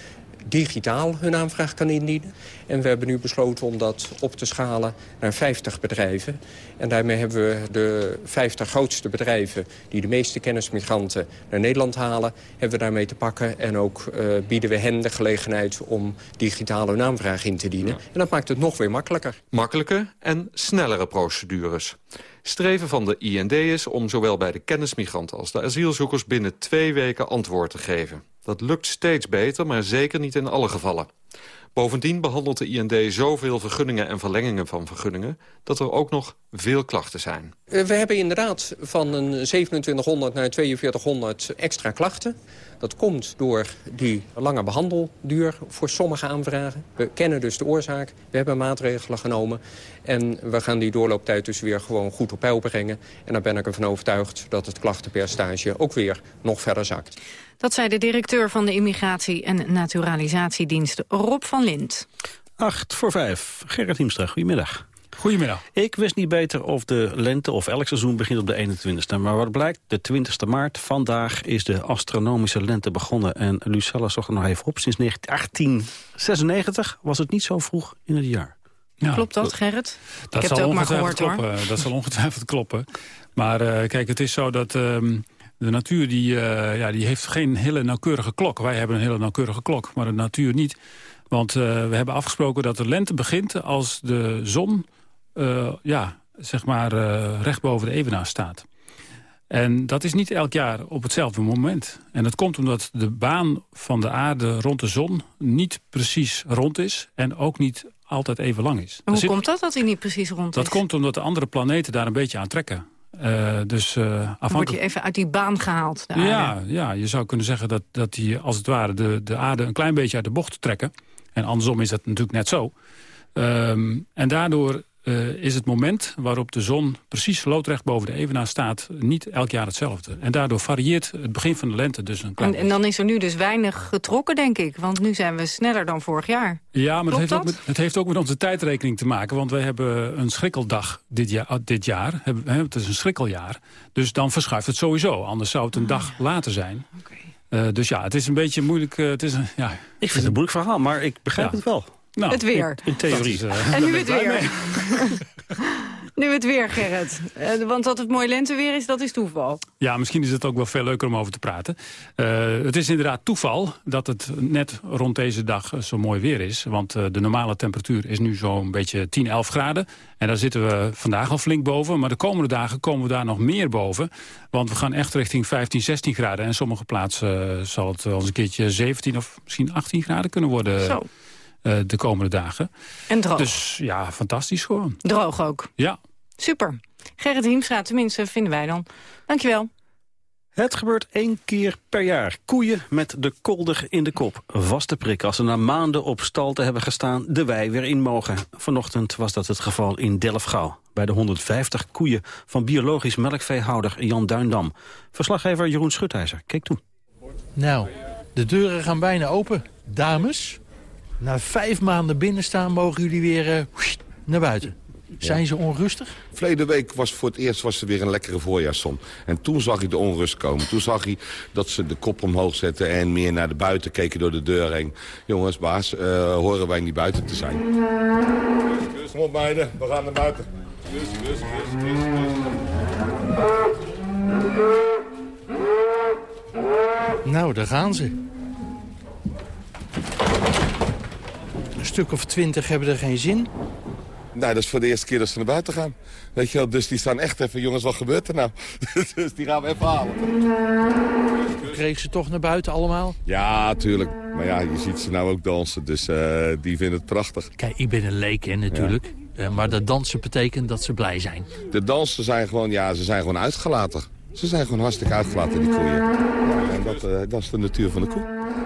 digitaal hun aanvraag kan indienen. En we hebben nu besloten om dat op te schalen naar 50 bedrijven. En daarmee hebben we de 50 grootste bedrijven... die de meeste kennismigranten naar Nederland halen... hebben we daarmee te pakken. En ook uh, bieden we hen de gelegenheid om digitaal hun aanvraag in te dienen. Ja. En dat maakt het nog weer makkelijker. Makkelijke en snellere procedures. Streven van de IND is om zowel bij de kennismigranten als de asielzoekers... binnen twee weken antwoord te geven. Dat lukt steeds beter, maar zeker niet in alle gevallen. Bovendien behandelt de IND zoveel vergunningen en verlengingen van vergunningen... dat er ook nog veel klachten zijn. We hebben inderdaad van een 2700 naar 4200 extra klachten. Dat komt door die lange behandelduur voor sommige aanvragen. We kennen dus de oorzaak, we hebben maatregelen genomen... en we gaan die doorlooptijd dus weer gewoon goed op peil brengen. En daar ben ik ervan overtuigd dat het klachtenpercentage ook weer nog verder zakt. Dat zei de directeur van de Immigratie- en Naturalisatiedienst Rob van Lint. 8 voor 5. Gerrit Hiemstra, goedemiddag. Goedemiddag. Ik wist niet beter of de lente of elk seizoen begint op de 21ste. Maar wat blijkt, de 20ste maart, vandaag is de astronomische lente begonnen. En Lucella zocht er nog even op. Sinds 1896 was het niet zo vroeg in het jaar. Ja, Klopt dat, Gerrit? Dat Ik heb zal het ook maar ongetwijfeld gehoord, kloppen. hoor. Dat zal ongetwijfeld kloppen. Maar uh, kijk, het is zo dat... Uh, de natuur die, uh, ja, die heeft geen hele nauwkeurige klok. Wij hebben een hele nauwkeurige klok, maar de natuur niet. Want uh, we hebben afgesproken dat de lente begint als de zon uh, ja, zeg maar, recht boven de evenaar staat. En dat is niet elk jaar op hetzelfde moment. En dat komt omdat de baan van de aarde rond de zon niet precies rond is... en ook niet altijd even lang is. Hoe zit, komt dat dat hij niet precies rond dat is? komt omdat de andere planeten daar een beetje aan trekken. Uh, dus, uh, afhankelijk... word je even uit die baan gehaald. Ja, ja, je zou kunnen zeggen dat, dat die als het ware de, de aarde een klein beetje uit de bocht trekken. En andersom is dat natuurlijk net zo. Um, en daardoor uh, is het moment waarop de zon precies loodrecht boven de evenaar staat... niet elk jaar hetzelfde. En daardoor varieert het begin van de lente dus een klein en, en dan is er nu dus weinig getrokken, denk ik. Want nu zijn we sneller dan vorig jaar. Ja, maar het heeft, dat? ook met, het heeft ook met onze tijdrekening te maken. Want wij hebben een schrikkeldag dit jaar. Dit jaar. Het is een schrikkeljaar. Dus dan verschuift het sowieso. Anders zou het een dag later zijn. Okay. Uh, dus ja, het is een beetje moeilijk. Uh, het is een, ja, ik vind het een moeilijk verhaal, maar ik begrijp ja. het wel. Nou, het weer. In, in theorie. Is, uh, en nu het weer. nu het weer, Gerrit. Uh, want dat het mooi lenteweer is, dat is toeval. Ja, misschien is het ook wel veel leuker om over te praten. Uh, het is inderdaad toeval dat het net rond deze dag zo mooi weer is. Want de normale temperatuur is nu zo'n beetje 10, 11 graden. En daar zitten we vandaag al flink boven. Maar de komende dagen komen we daar nog meer boven. Want we gaan echt richting 15, 16 graden. En sommige plaatsen zal het wel eens een keertje 17 of misschien 18 graden kunnen worden. Zo. Uh, de komende dagen. En droog. Dus ja, fantastisch gewoon. Droog ook. Ja. Super. Gerrit Hiemstra, tenminste, vinden wij dan. Dankjewel. Het gebeurt één keer per jaar. Koeien met de kolder in de kop. Vaste prik als ze na maanden op stal te hebben gestaan de wei weer in mogen. Vanochtend was dat het geval in Delfgauw. Bij de 150 koeien van biologisch melkveehouder Jan Duindam. Verslaggever Jeroen Schutijzer, keek toe. Nou, de deuren gaan bijna open. Dames, na vijf maanden binnenstaan mogen jullie weer uh, naar buiten. Zijn ze onrustig? Verleden week was voor het eerst was er weer een lekkere voorjaarszon. En toen zag hij de onrust komen. Toen zag hij dat ze de kop omhoog zetten en meer naar de buiten keken door de deur heen. Jongens, baas, uh, horen wij niet buiten te zijn. Dus, kom op meiden, we gaan naar buiten. Dus, dus, dus, dus, Nou, daar gaan ze. Een stuk of twintig hebben er geen zin. Nou, dat is voor de eerste keer dat ze naar buiten gaan. Weet je wel, dus die staan echt even, jongens, wat gebeurt er nou? dus die gaan we even halen. Kreeg ze toch naar buiten allemaal? Ja, tuurlijk. Maar ja, je ziet ze nou ook dansen, dus uh, die vinden het prachtig. Kijk, ik ben een leek, hè, natuurlijk. Ja. Uh, maar dat dansen betekent dat ze blij zijn. De dansen zijn gewoon, ja, ze zijn gewoon uitgelaten. Ze zijn gewoon hartstikke uitgelaten, die koeien. Ja, en dat, uh, dat is de natuur van de koe.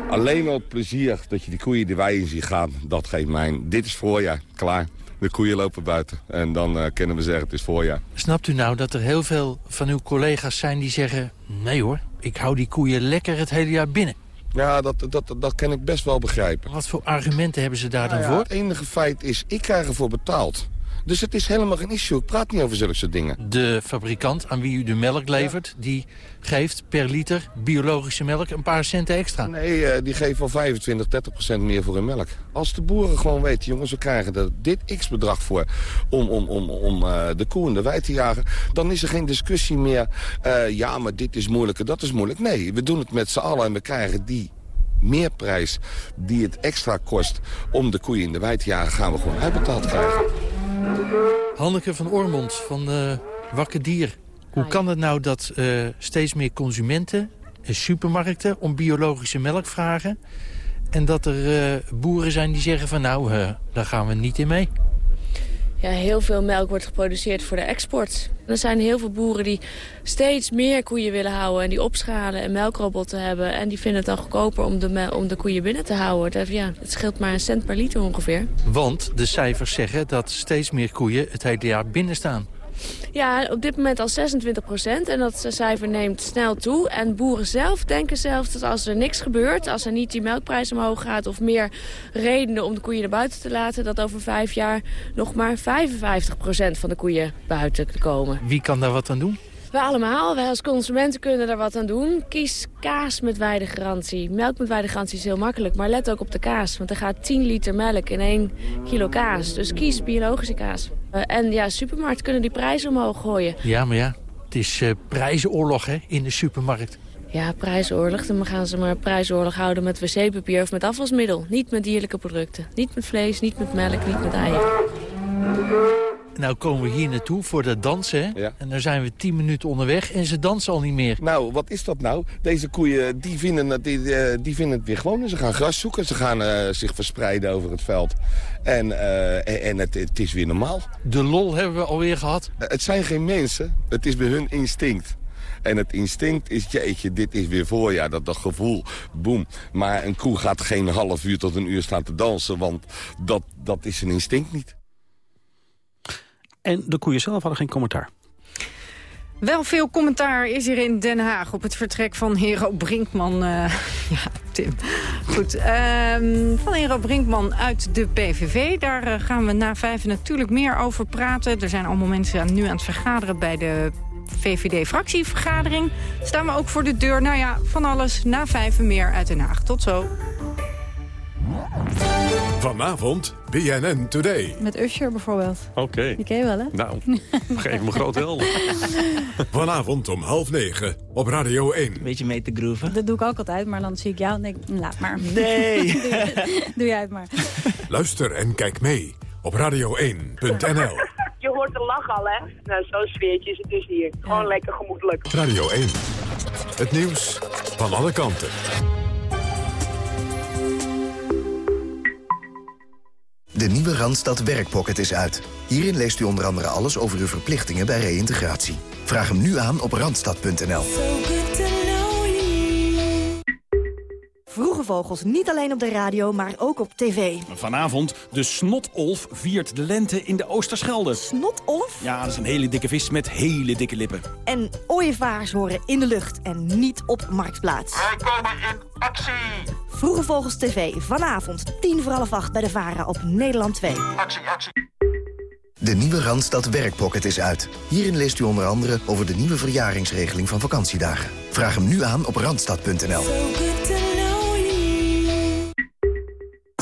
Alleen al plezier dat je die koeien de wei in ziet gaan, dat geeft mij. Dit is voorjaar, klaar. De koeien lopen buiten. En dan uh, kunnen we zeggen, het is voorjaar. Snapt u nou dat er heel veel van uw collega's zijn die zeggen... nee hoor, ik hou die koeien lekker het hele jaar binnen? Ja, dat, dat, dat kan ik best wel begrijpen. Wat voor argumenten hebben ze daar nou dan ja, voor? Het enige feit is, ik krijg ervoor betaald. Dus het is helemaal geen issue. Ik praat niet over zulke soort dingen. De fabrikant aan wie u de melk levert... die geeft per liter biologische melk een paar centen extra. Nee, uh, die geven wel 25, 30 procent meer voor hun melk. Als de boeren gewoon weten, jongens, we krijgen er dit x-bedrag voor... om, om, om, om uh, de koe en de wei te jagen... dan is er geen discussie meer... Uh, ja, maar dit is moeilijker, dat is moeilijk. Nee, we doen het met z'n allen en we krijgen die meerprijs die het extra kost... om de koeien in de wei te jagen, gaan we gewoon uitbetaald krijgen. Hanneke van Ormond van uh, Wakker Dier. Hoe kan het nou dat uh, steeds meer consumenten en supermarkten om biologische melk vragen... en dat er uh, boeren zijn die zeggen van nou, daar gaan we niet in mee? Ja, heel veel melk wordt geproduceerd voor de export. Er zijn heel veel boeren die steeds meer koeien willen houden... en die opschalen en melkrobotten hebben. En die vinden het dan goedkoper om de, om de koeien binnen te houden. Dat, ja, het scheelt maar een cent per liter ongeveer. Want de cijfers zeggen dat steeds meer koeien het hele jaar binnen staan. Ja, op dit moment al 26 procent. En dat cijfer neemt snel toe. En boeren zelf denken zelfs dat als er niks gebeurt... als er niet die melkprijs omhoog gaat... of meer redenen om de koeien naar buiten te laten... dat over vijf jaar nog maar 55 procent van de koeien buiten komen. Wie kan daar wat aan doen? We allemaal, wij als consumenten kunnen daar wat aan doen. Kies kaas met weidegarantie. Melk met weidegarantie is heel makkelijk, maar let ook op de kaas. Want er gaat 10 liter melk in 1 kilo kaas. Dus kies biologische kaas. Uh, en ja, supermarkten kunnen die prijzen omhoog gooien. Ja, maar ja, het is uh, prijzenoorlog hè, in de supermarkt. Ja, prijsoorlog. Dan gaan ze maar prijsoorlog houden met wc-papier of met afwasmiddel. Niet met dierlijke producten. Niet met vlees, niet met melk, niet met eieren. Nou komen we hier naartoe voor dat dansen. Ja. En dan zijn we tien minuten onderweg en ze dansen al niet meer. Nou, wat is dat nou? Deze koeien die vinden, die, die vinden het weer gewoon. Ze gaan gras zoeken, ze gaan uh, zich verspreiden over het veld. En, uh, en het, het, is weer normaal. De lol hebben we alweer gehad. Het zijn geen mensen, het is bij hun instinct. En het instinct is, jeetje, dit is weer voorjaar, dat, dat gevoel, boem. Maar een koe gaat geen half uur tot een uur staan te dansen, want dat, dat is een instinct niet. En de koeien zelf hadden geen commentaar. Wel veel commentaar is hier in Den Haag op het vertrek van Hero Brinkman. Uh, ja, Tim. Goed. Uh, van Hero Brinkman uit de PVV. Daar uh, gaan we na vijf natuurlijk meer over praten. Er zijn allemaal mensen aan, nu aan het vergaderen bij de VVD-fractievergadering. Staan we ook voor de deur. Nou ja, van alles na vijf meer uit Den Haag. Tot zo. Vanavond BNN Today. Met Usher bijvoorbeeld. Oké. Okay. Die ken je wel, hè? Nou, geef me groot helder. Vanavond om half negen op Radio 1. Beetje mee te groeven. Dat doe ik ook altijd, maar dan zie ik jou en denk ik, laat maar. Nee. doe, doe jij het maar. Luister en kijk mee op radio1.nl. Je hoort de lach al, hè? Nou, zo'n sfeertje is het dus hier. Gewoon ja. lekker gemoedelijk. Radio 1. Het nieuws van alle kanten. De nieuwe Randstad Werkpocket is uit. Hierin leest u onder andere alles over uw verplichtingen bij reïntegratie. Vraag hem nu aan op randstad.nl. Vroege Vogels niet alleen op de radio, maar ook op tv. Vanavond, de snotolf viert de lente in de Oosterschelde. Snotolf? Ja, dat is een hele dikke vis met hele dikke lippen. En ooievaars horen in de lucht en niet op Marktplaats. Wij komen in actie! Vroege Vogels TV, vanavond, tien voor half acht bij de VARA op Nederland 2. Actie, actie. De nieuwe Randstad Werkpocket is uit. Hierin leest u onder andere over de nieuwe verjaringsregeling van vakantiedagen. Vraag hem nu aan op randstad.nl.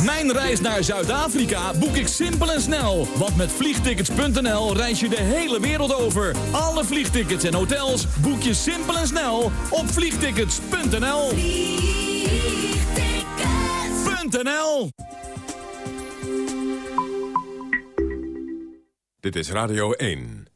Mijn reis naar Zuid-Afrika boek ik simpel en snel. Want met vliegtickets.nl reis je de hele wereld over. Alle vliegtickets en hotels boek je simpel en snel op vliegtickets.nl. Vliegtickets.nl Dit is Radio 1.